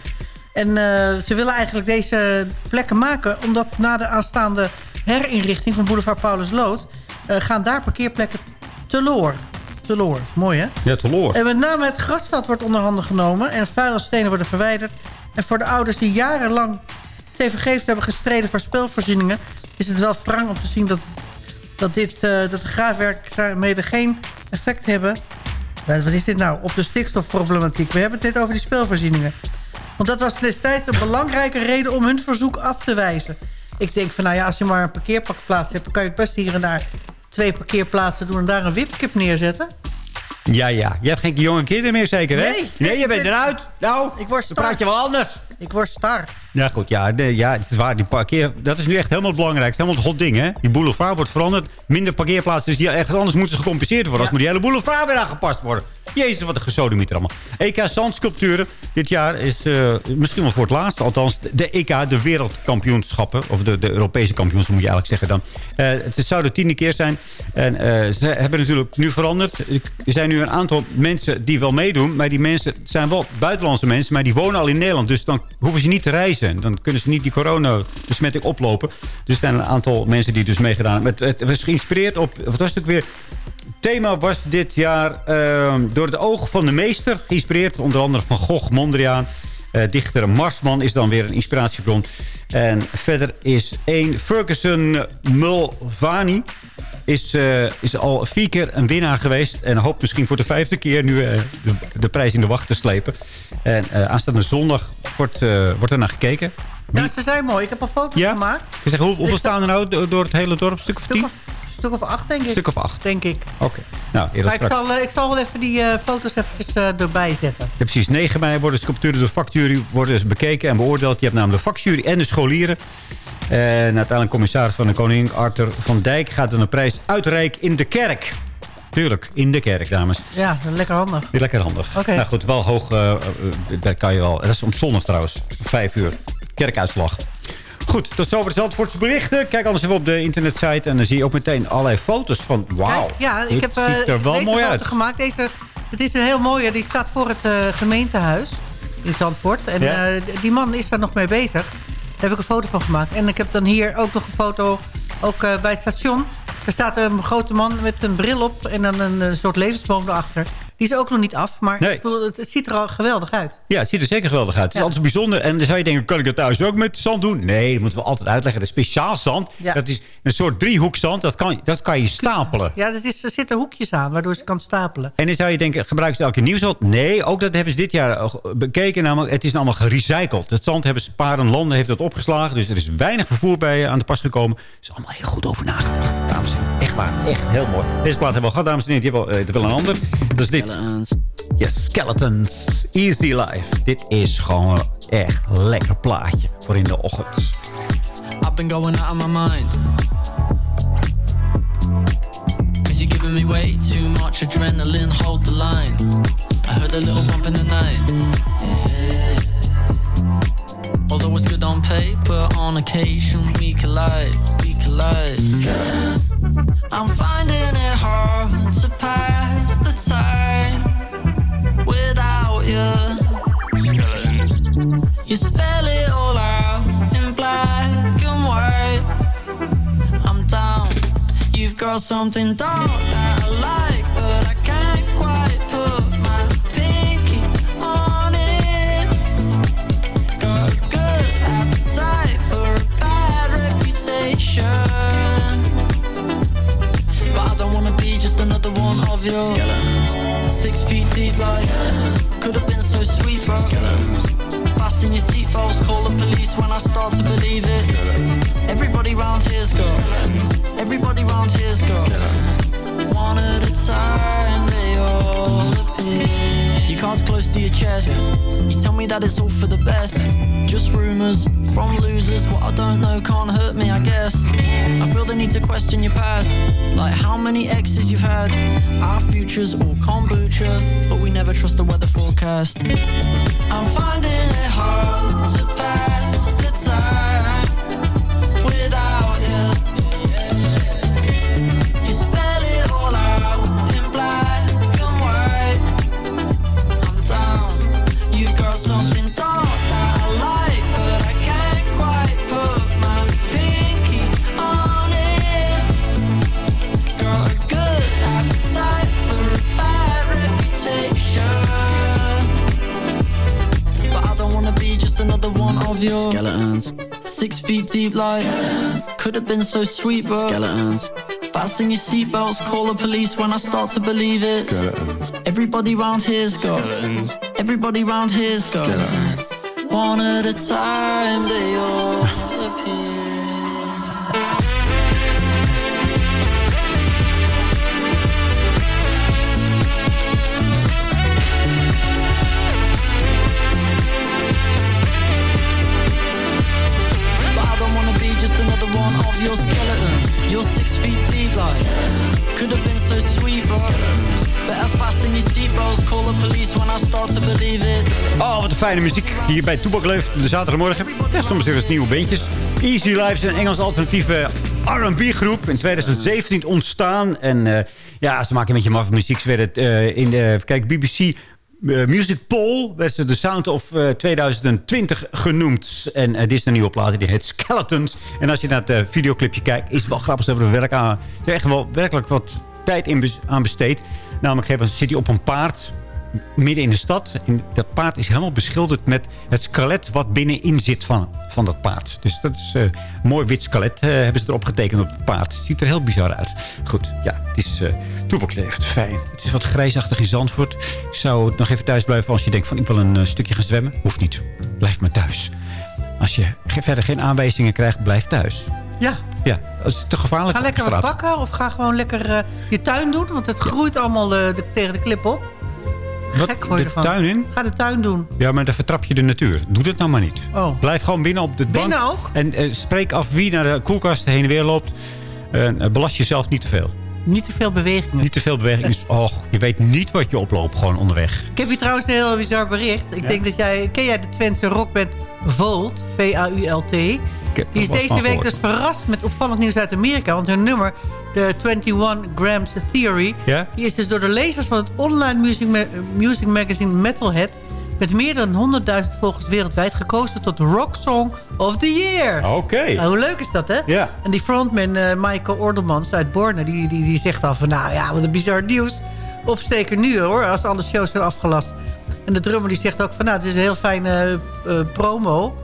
En eh, ze willen eigenlijk deze plekken maken... omdat na de aanstaande herinrichting van boulevard Paulus Lood... eh, gaan daar parkeerplekken teloor. Teloor, mooi hè? Ja, te loor. En met name het grasveld wordt onder handen genomen... en vuilstenen worden verwijderd. En voor de ouders die jarenlang tevergeefs hebben gestreden voor speelvoorzieningen... is het wel wrang om te zien dat, dat, dit, eh, dat de graafwerkzaamheden geen effect hebben... Wat is dit nou? Op de stikstofproblematiek. We hebben het net over die speelvoorzieningen. Want dat was destijds een belangrijke reden om hun verzoek af te wijzen. Ik denk van, nou ja, als je maar een parkeerplaats hebt... dan kan je het best hier en daar twee parkeerplaatsen doen... en daar een wipkip neerzetten. Ja, ja. Je hebt geen jonge kinderen meer zeker, hè? Nee. Nee, je bent eruit. Nou, Ik word dan praat je wel anders. Ik word star. Ja, goed. Ja, nee, ja, het is waar. Die parkeer, dat is nu echt helemaal het belangrijkste. Helemaal het hot ding, hè? Die boulevard wordt veranderd. Minder parkeerplaatsen. Dus die ergens anders moeten ze gecompenseerd worden. Als moet die hele boulevard weer aangepast worden. Jezus, wat een gesodemieter allemaal. EK Zandsculpturen. Dit jaar is eh, misschien wel voor het laatst. Althans, de EK, de wereldkampioenschappen. Of de, de Europese kampioenschappen moet je eigenlijk zeggen dan. Eh, het zou de tiende keer zijn. En eh, ze hebben natuurlijk nu veranderd. Er zijn nu een aantal mensen die wel meedoen. Maar die mensen zijn wel buitenlandse mensen. Maar die wonen al in Nederland. Dus dan hoeven ze niet te reizen. Dan kunnen ze niet die coronabesmetting oplopen. Dus er zijn een aantal mensen die dus meegedaan hebben. Het, was geïnspireerd op... Wat was het ook weer? thema was dit jaar ehm, door het oog van de meester. Geïnspireerd onder andere van Gogh, Mondriaan. Eh, dichter Marsman is dan weer een inspiratiebron. En verder is één Ferguson Mulvani. Is, eh, is al vier keer een winnaar geweest. En hoopt misschien voor de vijfde keer nu eh, de, de prijs in de wacht te slepen. En eh, aanstaande zondag wordt, wordt er naar gekeken. Ja, ze zijn mooi. Ik heb al foto's Ja? gemaakt. Ik zeg, hoe, hoeveel staan er nou do- door het hele dorp? Een stuk of Stuk tien? Stuk of acht, denk ik. stuk of acht. Denk ik. Oké. Nou, Maar ik zal, eh, ik zal wel even die eh, foto's eventjes, eh, erbij zetten. Ja, precies. 9 mei worden sculpturen door de vakjury worden dus bekeken en beoordeeld. Je hebt namelijk de vakjury en de scholieren. En uiteindelijk commissaris van de Koning, Arthur van Dijk... gaat dan een prijs uitreiken in de kerk. Tuurlijk, in de kerk, dames. Ja, lekker handig. Lekker handig. Oké. Nou goed, wel hoog... eh, daar kan je wel... Dat is om zondag trouwens. Vijf uur. Kerkuitslag. Goed, tot zover de Zandvoortse berichten. Kijk anders even op de internetsite. En dan zie je ook meteen allerlei foto's van... Wauw, ja, ik heb eh, ziet er wel deze mooi foto uit. gemaakt. Deze, het is een heel mooie. Die staat voor het eh, gemeentehuis in Zandvoort. En Ja. eh, die man is daar nog mee bezig. Daar heb ik een foto van gemaakt. En ik heb dan hier ook nog een foto ook, bij het station. Er staat een grote man met een bril op en dan een, soort levensboom erachter. Die is ook nog niet af, maar Nee. ik bedoel, het, het ziet er al geweldig uit. Ja, het ziet er zeker geweldig uit. Het is Ja. altijd bijzonder. En dan zou je denken, kan ik het thuis ook met zand doen? Nee, dat moeten we altijd uitleggen. Dat is speciaal zand. Ja. Dat is een soort driehoekzand. Dat kan, dat kan je stapelen. Ja, er, is, er zitten hoekjes aan, waardoor ze kan stapelen. En dan zou je denken, gebruiken ze elke keer nieuw zand? Nee, ook dat hebben ze dit jaar eh, bekeken. Namelijk, het is allemaal gerecycled. Het zand hebben sparen landen heeft dat opgeslagen. Dus er is weinig vervoer bij eh, aan de pas gekomen. Er is allemaal heel goed over nagedacht, dames en heren. Echt waar, echt heel mooi. Deze plaat hebben we al gehad, dames en heren. Die hebben we, eh, er wel een ander. Dat is dit. Yes, Skeletons. Easy Life. Dit is gewoon echt een lekker plaatje voor in de ochtend. I've been going out of my mind. Cause you're giving me way too much adrenaline, hold the line. I heard a little bump in the night. Yeah. Although it's good on paper, on occasion we collide, we collide. I'm finding it hard to pass the time without you, you spell it all out in black and white. I'm down. You've got something dark that I like, but I can't quite put my pinky on it. Got a good appetite for a bad reputation. Go. Six feet deep, like could have been so sweet, bro. Fasten your seatbelts, call the police when I start to believe it. Everybody round here's got. Everybody round here's got. One at a time, they all appear. Your cards close to your chest. You tell me that it's all for the best. Just rumors from losers. What I don't know can't hurt me, I guess. I feel the need to question your past. Like how many exes you've had. Our future's all kombucha, but we never trust the weather forecast. I'm finding it hard to pass the time of your skeletons. Six feet deep, like could have been so sweet, but Skeletons. Fasten your seatbelts, call the police when I start to believe it. Skeletons. Everybody round here's got skeletons. Everybody round here's got skeletons. One at a time, they all of your skeletons. You're six feet deep, like could have been so sweet, bro. Better fasten your seatbelts, call the police when I start to believe it. Oh, wat een fijne muziek. Hier bij Toebak Leuf, de zaterdagmorgen. Ja, soms weer eens nieuwe beentjes. Easy Life is een Engels alternatieve R&B groep. In 2017 ontstaan. En eh, ja, ze maken een beetje maffe muziek. Ze werden eh, in de, kijk, BBC Music Poll werd ze de Sound of eh, 2020 genoemd. En eh, dit is een nieuwe plaat, die heet Skeletons. En als je naar het eh, videoclipje kijkt, is het wel grappig. Ze hebben er werk aan, ze hebben echt wel werkelijk wat tijd in aan besteed. Namelijk zit hij op een paard midden in de stad. En dat paard is helemaal beschilderd met het skelet wat binnenin zit van, van dat paard. Dus dat is eh, een mooi wit skelet eh, hebben ze erop getekend op het paard. Ziet er heel bizar uit. Goed, ja, het is uh, toepakleeft. Fijn. Het is wat grijsachtig in Zandvoort. Ik zou nog even thuis blijven als je denkt van ik wil een eh, stukje gaan zwemmen. Hoeft niet. Blijf maar thuis. Als je verder geen aanwijzingen krijgt, blijf thuis. Ja, Ja, dat is te gevaarlijk. ga lekker wat bakken of ga gewoon lekker eh, je tuin doen. Want het groeit allemaal eh, de- tegen de klip op. Wat, Gek de ervan. tuin in? Ga de tuin doen. Ja, maar dan vertrap je de natuur. Doe dat nou maar niet. Oh. Blijf gewoon binnen op de bank. Binnen ook? En eh, spreek af wie naar de koelkast heen en weer loopt. En, eh, belast jezelf niet te veel. Niet te veel bewegingen. Niet te veel beweging. Dus, och, je weet niet wat je oploopt gewoon onderweg. Ik heb hier trouwens een heel bizar bericht. Ik denk dat jij... Ken jij de Twentse rockband Volt? V-A-U-L-T. Die is deze week gehoord. dus verrast met opvallend nieuws uit Amerika. Want hun nummer, de 21 Grams Theory... Ja? die is dus door de lezers van het online music, ma- music magazine Metalhead... met meer dan 100.000 volgers wereldwijd gekozen tot Rock Song of the Year. Oké. Nou, hoe leuk is dat, hè? Ja. En die frontman eh, Michael Ordelmans uit Borne... Die, die, die zegt al van, nou ja, wat een bizar nieuws. Opsteker nu, hoor, als alle shows zijn afgelast. En de drummer die zegt ook van, nou, het is een heel fijne eh, promo.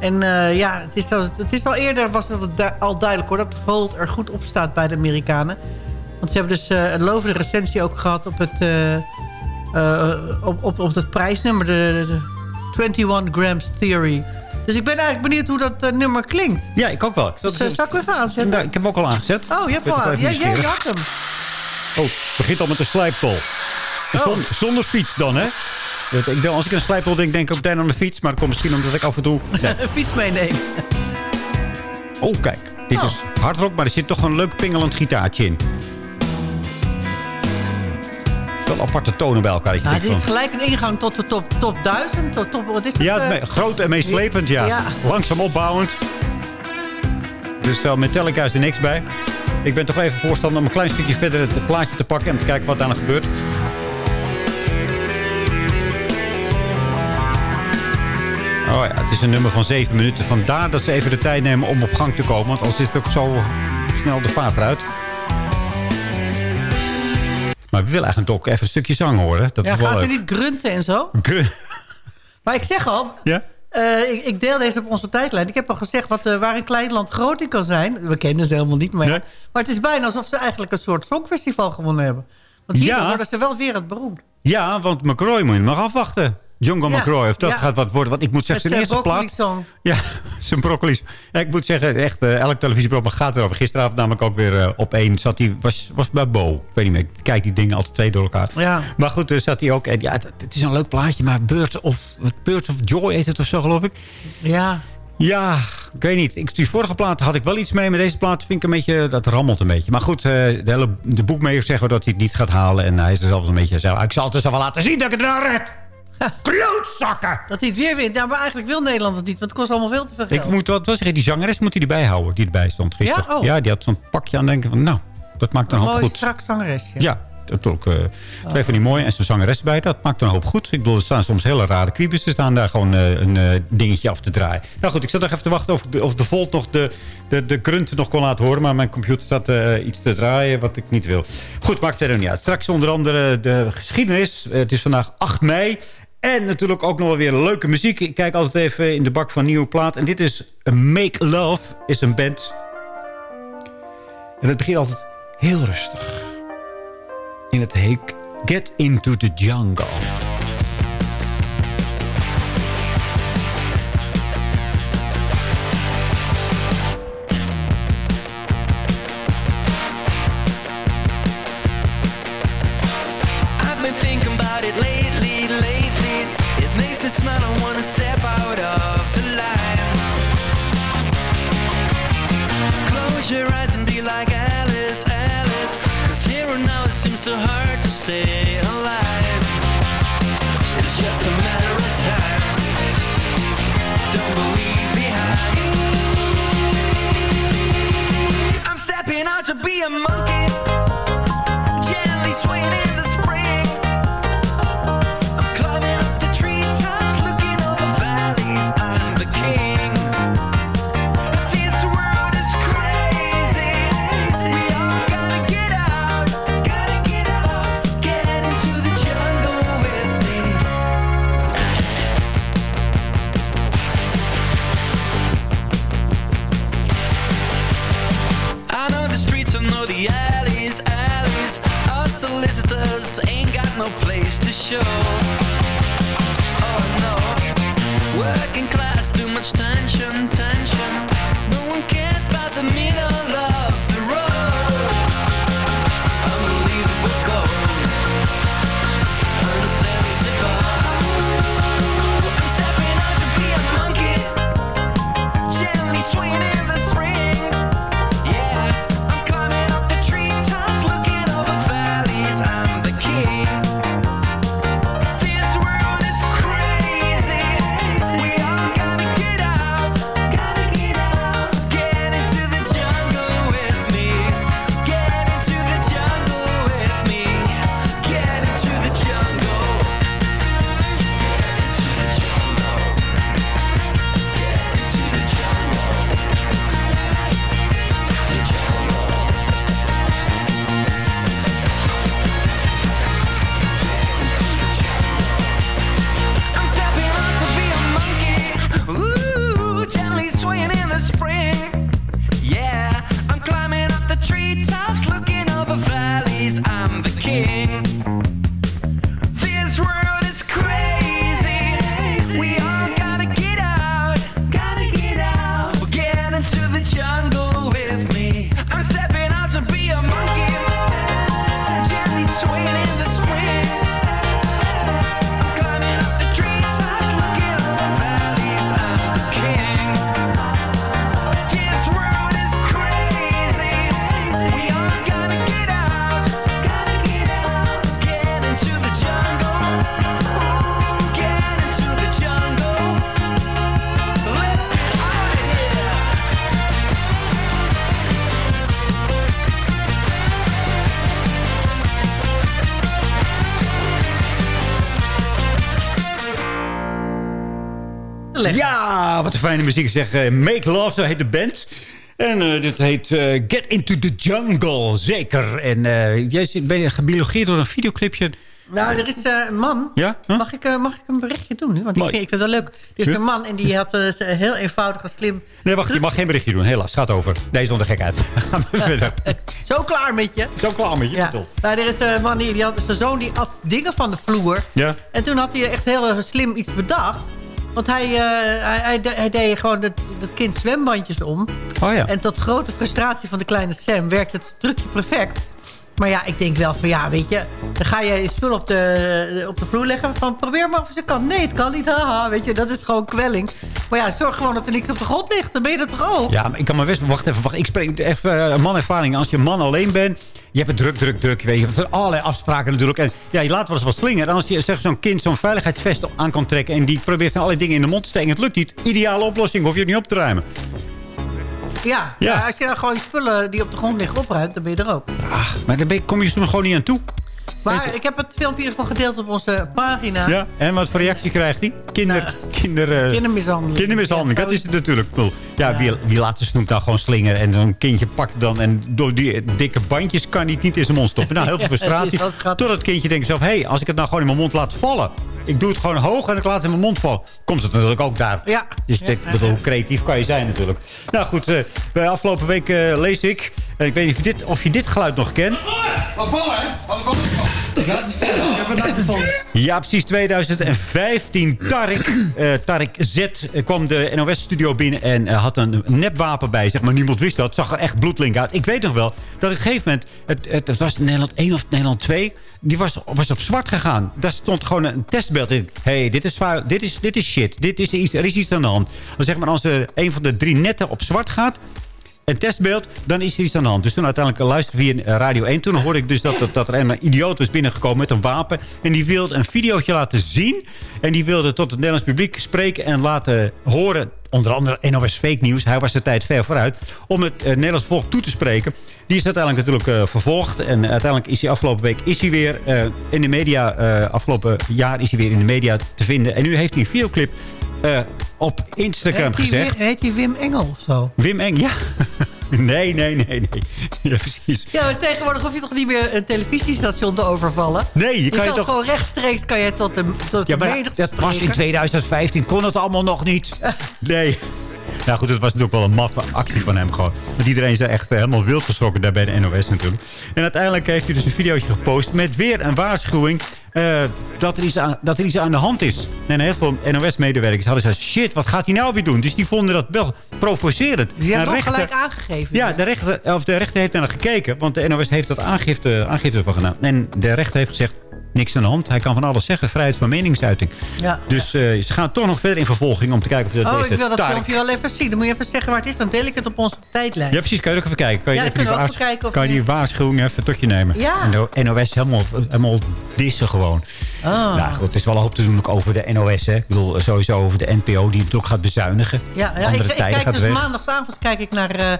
En eh, ja, het is, al, het is al eerder was het al du- al duidelijk, hoor... dat Volt er goed op staat bij de Amerikanen. Want ze hebben dus eh, een lovende recensie ook gehad op het... eh, op, op, op het prijsnummer, de, de 21 Grams Theory. Dus ik ben eigenlijk benieuwd hoe dat nummer klinkt. Ja, ik ook wel. Ik, Dus, eh, zal ik hem even aanzetten? Nou, ik heb hem ook al aangezet. Oh, je hebt toch aan. Ja, jij had hem. Oh, het begint al met een slijptol. Oh. Zon- zonder fiets dan, hè? Ik, als ik een slijptol denk, denk ik ook meteen aan de fiets. Maar dat komt misschien omdat ik af en toe... Nee. Een fiets meenemen. Oh, kijk. Dit Oh. is hardrock, maar er zit toch een leuk pingelend gitaartje in. Wel aparte tonen bij elkaar. je Nou, dit is gelijk een ingang tot de top, top 1000. Tot top, wat is het? Ja, eh? me- groot en meeslepend, ja. Ja. Langzaam opbouwend. Dus wel Metallica is er niks bij. Ik ben toch even voorstander om een klein stukje verder het plaatje te pakken... en te kijken wat daar nog gebeurt. Oh ja, het is een nummer van zeven minuten. Vandaar dat ze even de tijd nemen om op gang te komen. Want anders is het ook zo snel de vaart eruit. Maar we willen eigenlijk ook even een stukje zang horen. Dat ja, is wel gaan ze leuk. niet grunten en zo? Maar ik zeg al, Ja? eh, ik, ik deel deze op onze tijdlijn. Ik heb al gezegd wat, eh, waar een klein land groot in kan zijn. We kennen ze helemaal niet, maar. Nee. maar het is bijna alsof ze eigenlijk een soort songfestival gewonnen hebben. Want hier Ja. worden ze wel wereldberoemd. Ja, want McCroy moet je nog afwachten. Jungle Ja, McCroy, of dat ja. gaat wat worden. Want ik moet zeggen, zijn Met eerste plaat... Ja, zijn broccoli's. Ja, ik moet zeggen, echt, eh, elk televisieprogramma gaat erover. Gisteravond namelijk ook weer eh, op één. Zat hij, was, was bij Bo. Ik weet niet meer. Ik kijk die dingen altijd twee door elkaar. Ja. Maar goed, er zat hij ook. En ja, het, het is een leuk plaatje. Maar Birds of, Birds of Joy heet het of zo, geloof ik. Ja. Ja, ik weet niet. Ik, die vorige plaat had ik wel iets mee. Maar deze plaat vind ik een beetje... Dat rammelt een beetje. Maar goed, eh, de, hele, de boekmakers zeggen dat hij het niet gaat halen. En hij is er zelfs een beetje... Zo, ik zal het dus wel laten zien dat ik het wel red. Klootzakken! Dat hij het weer wint. Nou, maar eigenlijk wil Nederland het niet, want het kost allemaal veel te veel geld. Ik moet wat wel zeggen, die zangeres moet hij erbij houden die erbij stond gisteren. Ja? Oh. die had zo'n pakje aan denken van, nou, dat maakt een Een hoop mooi goed. strak zangeresje. Ja, dat ook. eh, twee van die mooie en zijn zangeres bij. Dat maakt een hoop goed. Ik bedoel, er staan soms hele rare kwiebes. Ze staan daar gewoon eh, een eh, dingetje af te draaien. Nou goed, ik zat nog even te wachten of, de, of de Volt nog de, de, de grunt nog kon laten horen. Maar mijn computer staat eh, iets te draaien wat ik niet wil. Goed, maakt verder niet uit. Straks onder andere de geschiedenis. Het is vandaag 8 mei. En natuurlijk ook nog wel weer leuke muziek. Ik kijk altijd even in de bak van nieuwe plaat. En dit is Make Love. Is een band. En het begint altijd heel rustig. In het heet Get Into the Jungle. Too hard to stay alive. It's just a matter of time. Don't believe behind. I'm stepping out to be a monkey. No place to show. Oh no, working class, too much tension, tension. Ja, wat een fijne muziek. Zeg, eh, Make Love, zo heet de band. En eh, dit heet eh, Get Into the Jungle, zeker. En jij zit- ben je gebiologeerd door een videoclipje Nou, er is een man. Ja? Huh? Mag, ik, mag ik een berichtje doen nu? Want ik vind, ik vind het wel leuk. Er is een man en die had heel eenvoudig en slim... Nee, wacht, je mag geen berichtje doen. Helaas, gaat over. Deze zonder gekheid. Gaan we verder. Zo klaar met je. Zo klaar met je. Ja. Nou, er is een man die, die had zijn zoon die at dingen van de vloer. Ja. En toen had hij echt heel slim iets bedacht. Want hij, eh, hij, hij, de- hij deed gewoon dat, dat kind zwembandjes om. Oh ja. En tot grote frustratie van de kleine Sam werkt het trucje perfect. Maar ja, ik denk wel van ja, weet je... dan ga je je spul op de, op de vloer leggen van probeer maar of ze kan. Nee, het kan niet, haha, weet je, dat is gewoon kwelling. Maar ja, zorg gewoon dat er niks op de grond ligt. Dan ben je dat toch ook? Ja, maar ik kan maar best... Wacht even, wacht. Ik spreek even uh, manervaring. Als je man alleen bent... Je hebt het druk, druk, druk. Weet je, je hebt allerlei afspraken natuurlijk. En ja, je laat wel eens wat slingen. En als je zo'n kind zo'n veiligheidsvest aan kan trekken... en die probeert van allerlei dingen in de mond te steken... het lukt niet. Ideale oplossing. Hoef je het niet op te ruimen. Ja, Ja. als je dan gewoon je spullen die op de grond liggen opruimt, dan ben je er ook. Ach, maar daar ben je- kom je soms gewoon niet aan toe. Maar ik heb het filmpje in ieder geval gedeeld op onze pagina. Ja. En wat voor reactie krijgt hij? Kinder, kinder, eh, Kindermishandeling. Kindermishandeling, Ja, dat is het natuurlijk. Bedoel, Ja, Wie, wie laat zijn snoep nou gewoon slingeren? En zo'n kindje pakt dan. En door die dikke bandjes kan hij het niet in zijn mond stoppen. Nou, heel veel Ja, frustratie. schattig. Tot het kindje denkt zelf... hé, hey, als ik het nou gewoon in mijn mond laat vallen... ik doe het gewoon hoog en ik laat het in mijn mond vallen... komt het natuurlijk ook daar. Ja. Dus ik bedoel, hoe creatief kan je zijn natuurlijk. Nou goed, eh, bij afgelopen week eh, lees ik... en ik weet niet of je dit, of je dit geluid nog kent... Ja, precies. 2015. Tarik, Tarik Z eh, kwam de NOS-studio binnen en eh, had een nepwapen bij zich. Maar niemand wist dat. Het zag er echt bloedlink uit. Ik weet nog wel dat op een gegeven moment... Het, het, was Nederland 1 of Nederland 2... Die was, was op zwart gegaan. Daar stond gewoon een testbeeld in. Hey, dit, is dit, is, dit is shit. Dit is er is iets aan de hand. Dan zeg maar, als eh, een van de drie netten op zwart gaat een testbeeld, dan is er iets aan de hand. Dus toen uiteindelijk luisterde via eh, Radio 1. Toen hoorde ik dus dat, dat, er een idioot was binnengekomen met een wapen. En die wilde een videootje laten zien. En die wilde tot het Nederlands publiek spreken en laten horen... onder andere NOS Fake News. Hij was de tijd ver vooruit. Om het eh, Nederlands volk toe te spreken. Die is uiteindelijk natuurlijk eh, vervolgd. En uiteindelijk is hij afgelopen week is hij weer eh, in de media... eh, afgelopen jaar is hij weer in de media te vinden. En nu heeft hij een videoclip eh, op Instagram Heet gezegd. Wim- heet die Wim Engel of zo? Wim Eng, ja. Nee, nee, nee, nee. Ja, precies. Ja, maar tegenwoordig hoef je toch niet meer een televisiestation te overvallen? Nee, je Je kan je toch... gewoon rechtstreeks kan je tot de, tot Ja, maar dat was in spreken. 2015. Kon het allemaal nog niet. Nee. Nou goed, het was natuurlijk wel een maffe actie van hem gewoon. Want iedereen is echt eh, helemaal wild geschrokken daar bij de NOS natuurlijk. En uiteindelijk heeft hij dus een videootje gepost met weer een waarschuwing... eh, dat, er iets aan, dat er iets aan de hand is. En heel veel NOS-medewerkers hadden gezegd... shit, wat gaat hij nou weer doen? Dus die vonden dat wel provocerend. Die hebben En toch gelijk aangegeven. Ja, de rechter, of de rechter heeft naar gekeken. Want de NOS heeft dat aangifte, aangifte van gedaan. En de rechter heeft gezegd... niks aan de hand. Hij kan van alles zeggen. Vrijheid van meningsuiting. Ja. Dus eh, ze gaan toch nog verder in vervolging... om te kijken of dat Oh, deze ik wil dat filmpje wel even zien. Dan moet je even zeggen waar het is. Dan deel ik het op onze tijdlijn. Ja, precies. Kan je ook even kijken. Kan je Ja, even kijken kan je die waarschuwing even tot je nemen? Ja. En de NOS helemaal, helemaal dissen gewoon. Oh. Nou goed, het is wel een hoop te doen ook over de NOS. Hè. Ik bedoel, sowieso over de NPO die het ook gaat bezuinigen. Ja, ja Andere ik kijk gaat dus weg. maandagsavonds kijk ik naar eh eh,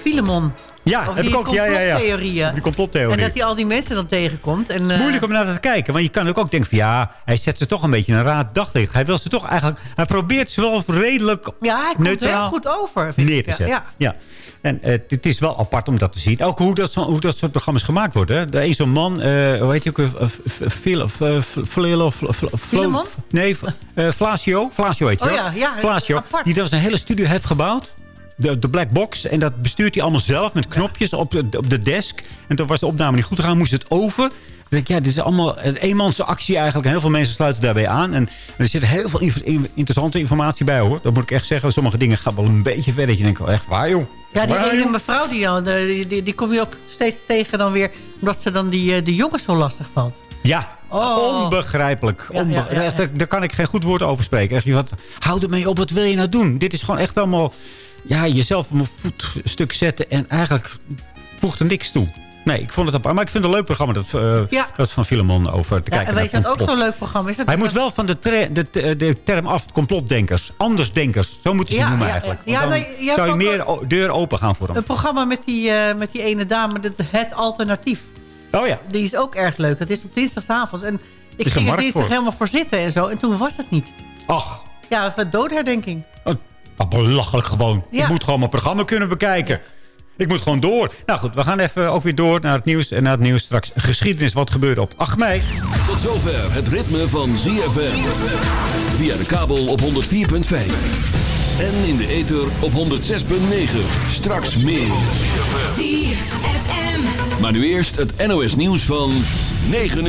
Filemon. Ja, heb ik ook. Ja, ja, ja. complottheorieën. Die complottheorie. En dat hij al die mensen dan tegenkomt. En, eh, moeilijk om naar te kijken. Want je kan ook, ook denken van ja, hij zet ze toch een beetje een raad daglicht. Hij wil ze toch eigenlijk... Hij probeert ze wel redelijk ja, hij komt neutraal heel goed over. vind neer te zetten. Ja. Ja. En eh, het is wel apart om dat te zien. Ook hoe dat, zo, hoe dat soort programma's gemaakt worden. Er is zo'n man, eh hoe heet je ook? eh, eh, eh, Flelo- Filemon? Nee, eh Flacio. Flacio heet je Oh ja, ja, apart. Die dus een hele studio heeft gebouwd. De, de black box. En dat bestuurt hij allemaal zelf met knopjes op, de, op de desk. En toen was de opname niet goed gegaan. Moest het over. Dan denk ik, ja, dit is allemaal een eenmanse actie eigenlijk. En heel veel mensen sluiten daarbij aan. En er zit heel veel in- interessante informatie bij, hoor. Dat moet ik echt zeggen. Sommige dingen gaan wel een beetje ver. Dat je denkt, oh, echt waar, joh? Ja, die ene mevrouw, die, dan, de- die, die, die kom je ook steeds tegen dan weer... omdat ze dan die, eh, de jongens zo lastig valt. Ja, Oh. onbegrijpelijk. Ja, Onbe- ja, ja, ja. Echt, daar- daar kan ik geen goed woord over spreken. Echt, wat, hou ermee op, wat wil je nou doen? Dit is gewoon echt allemaal... Ja, jezelf op een voetstuk zetten en eigenlijk voegt er niks toe. Nee, ik vond het apart. Maar ik vind het een leuk programma, dat, Ja. dat van Filemon over te Ja, kijken. en weet je wat ook zo'n leuk programma is? Dat Hij moet dat- wel van de, de, de, term af, complotdenkers. Andersdenkers, zo moeten ze Ja, noemen eigenlijk. ja. Dan je zou je meer deur open gaan voor hem. Een programma met die, eh, met die ene dame, het, het alternatief. Oh ja, Die is ook erg leuk. Dat is op dinsdagavond. En ik ging er dinsdag voor. helemaal voor zitten en zo. En toen was het niet. ach, Ja, doodherdenking. oh, belachelijk gewoon. Ja. Ik moet gewoon mijn programma kunnen bekijken. Ik moet gewoon door. Nou goed, we gaan even ook weer door naar het nieuws. En na het nieuws straks geschiedenis. Wat gebeurde op 8 mei? Tot zover het ritme van ZFM. Via de kabel op 104.5. En in de ether op 106.9. Straks meer. Maar nu eerst het NOS nieuws van 9 uur.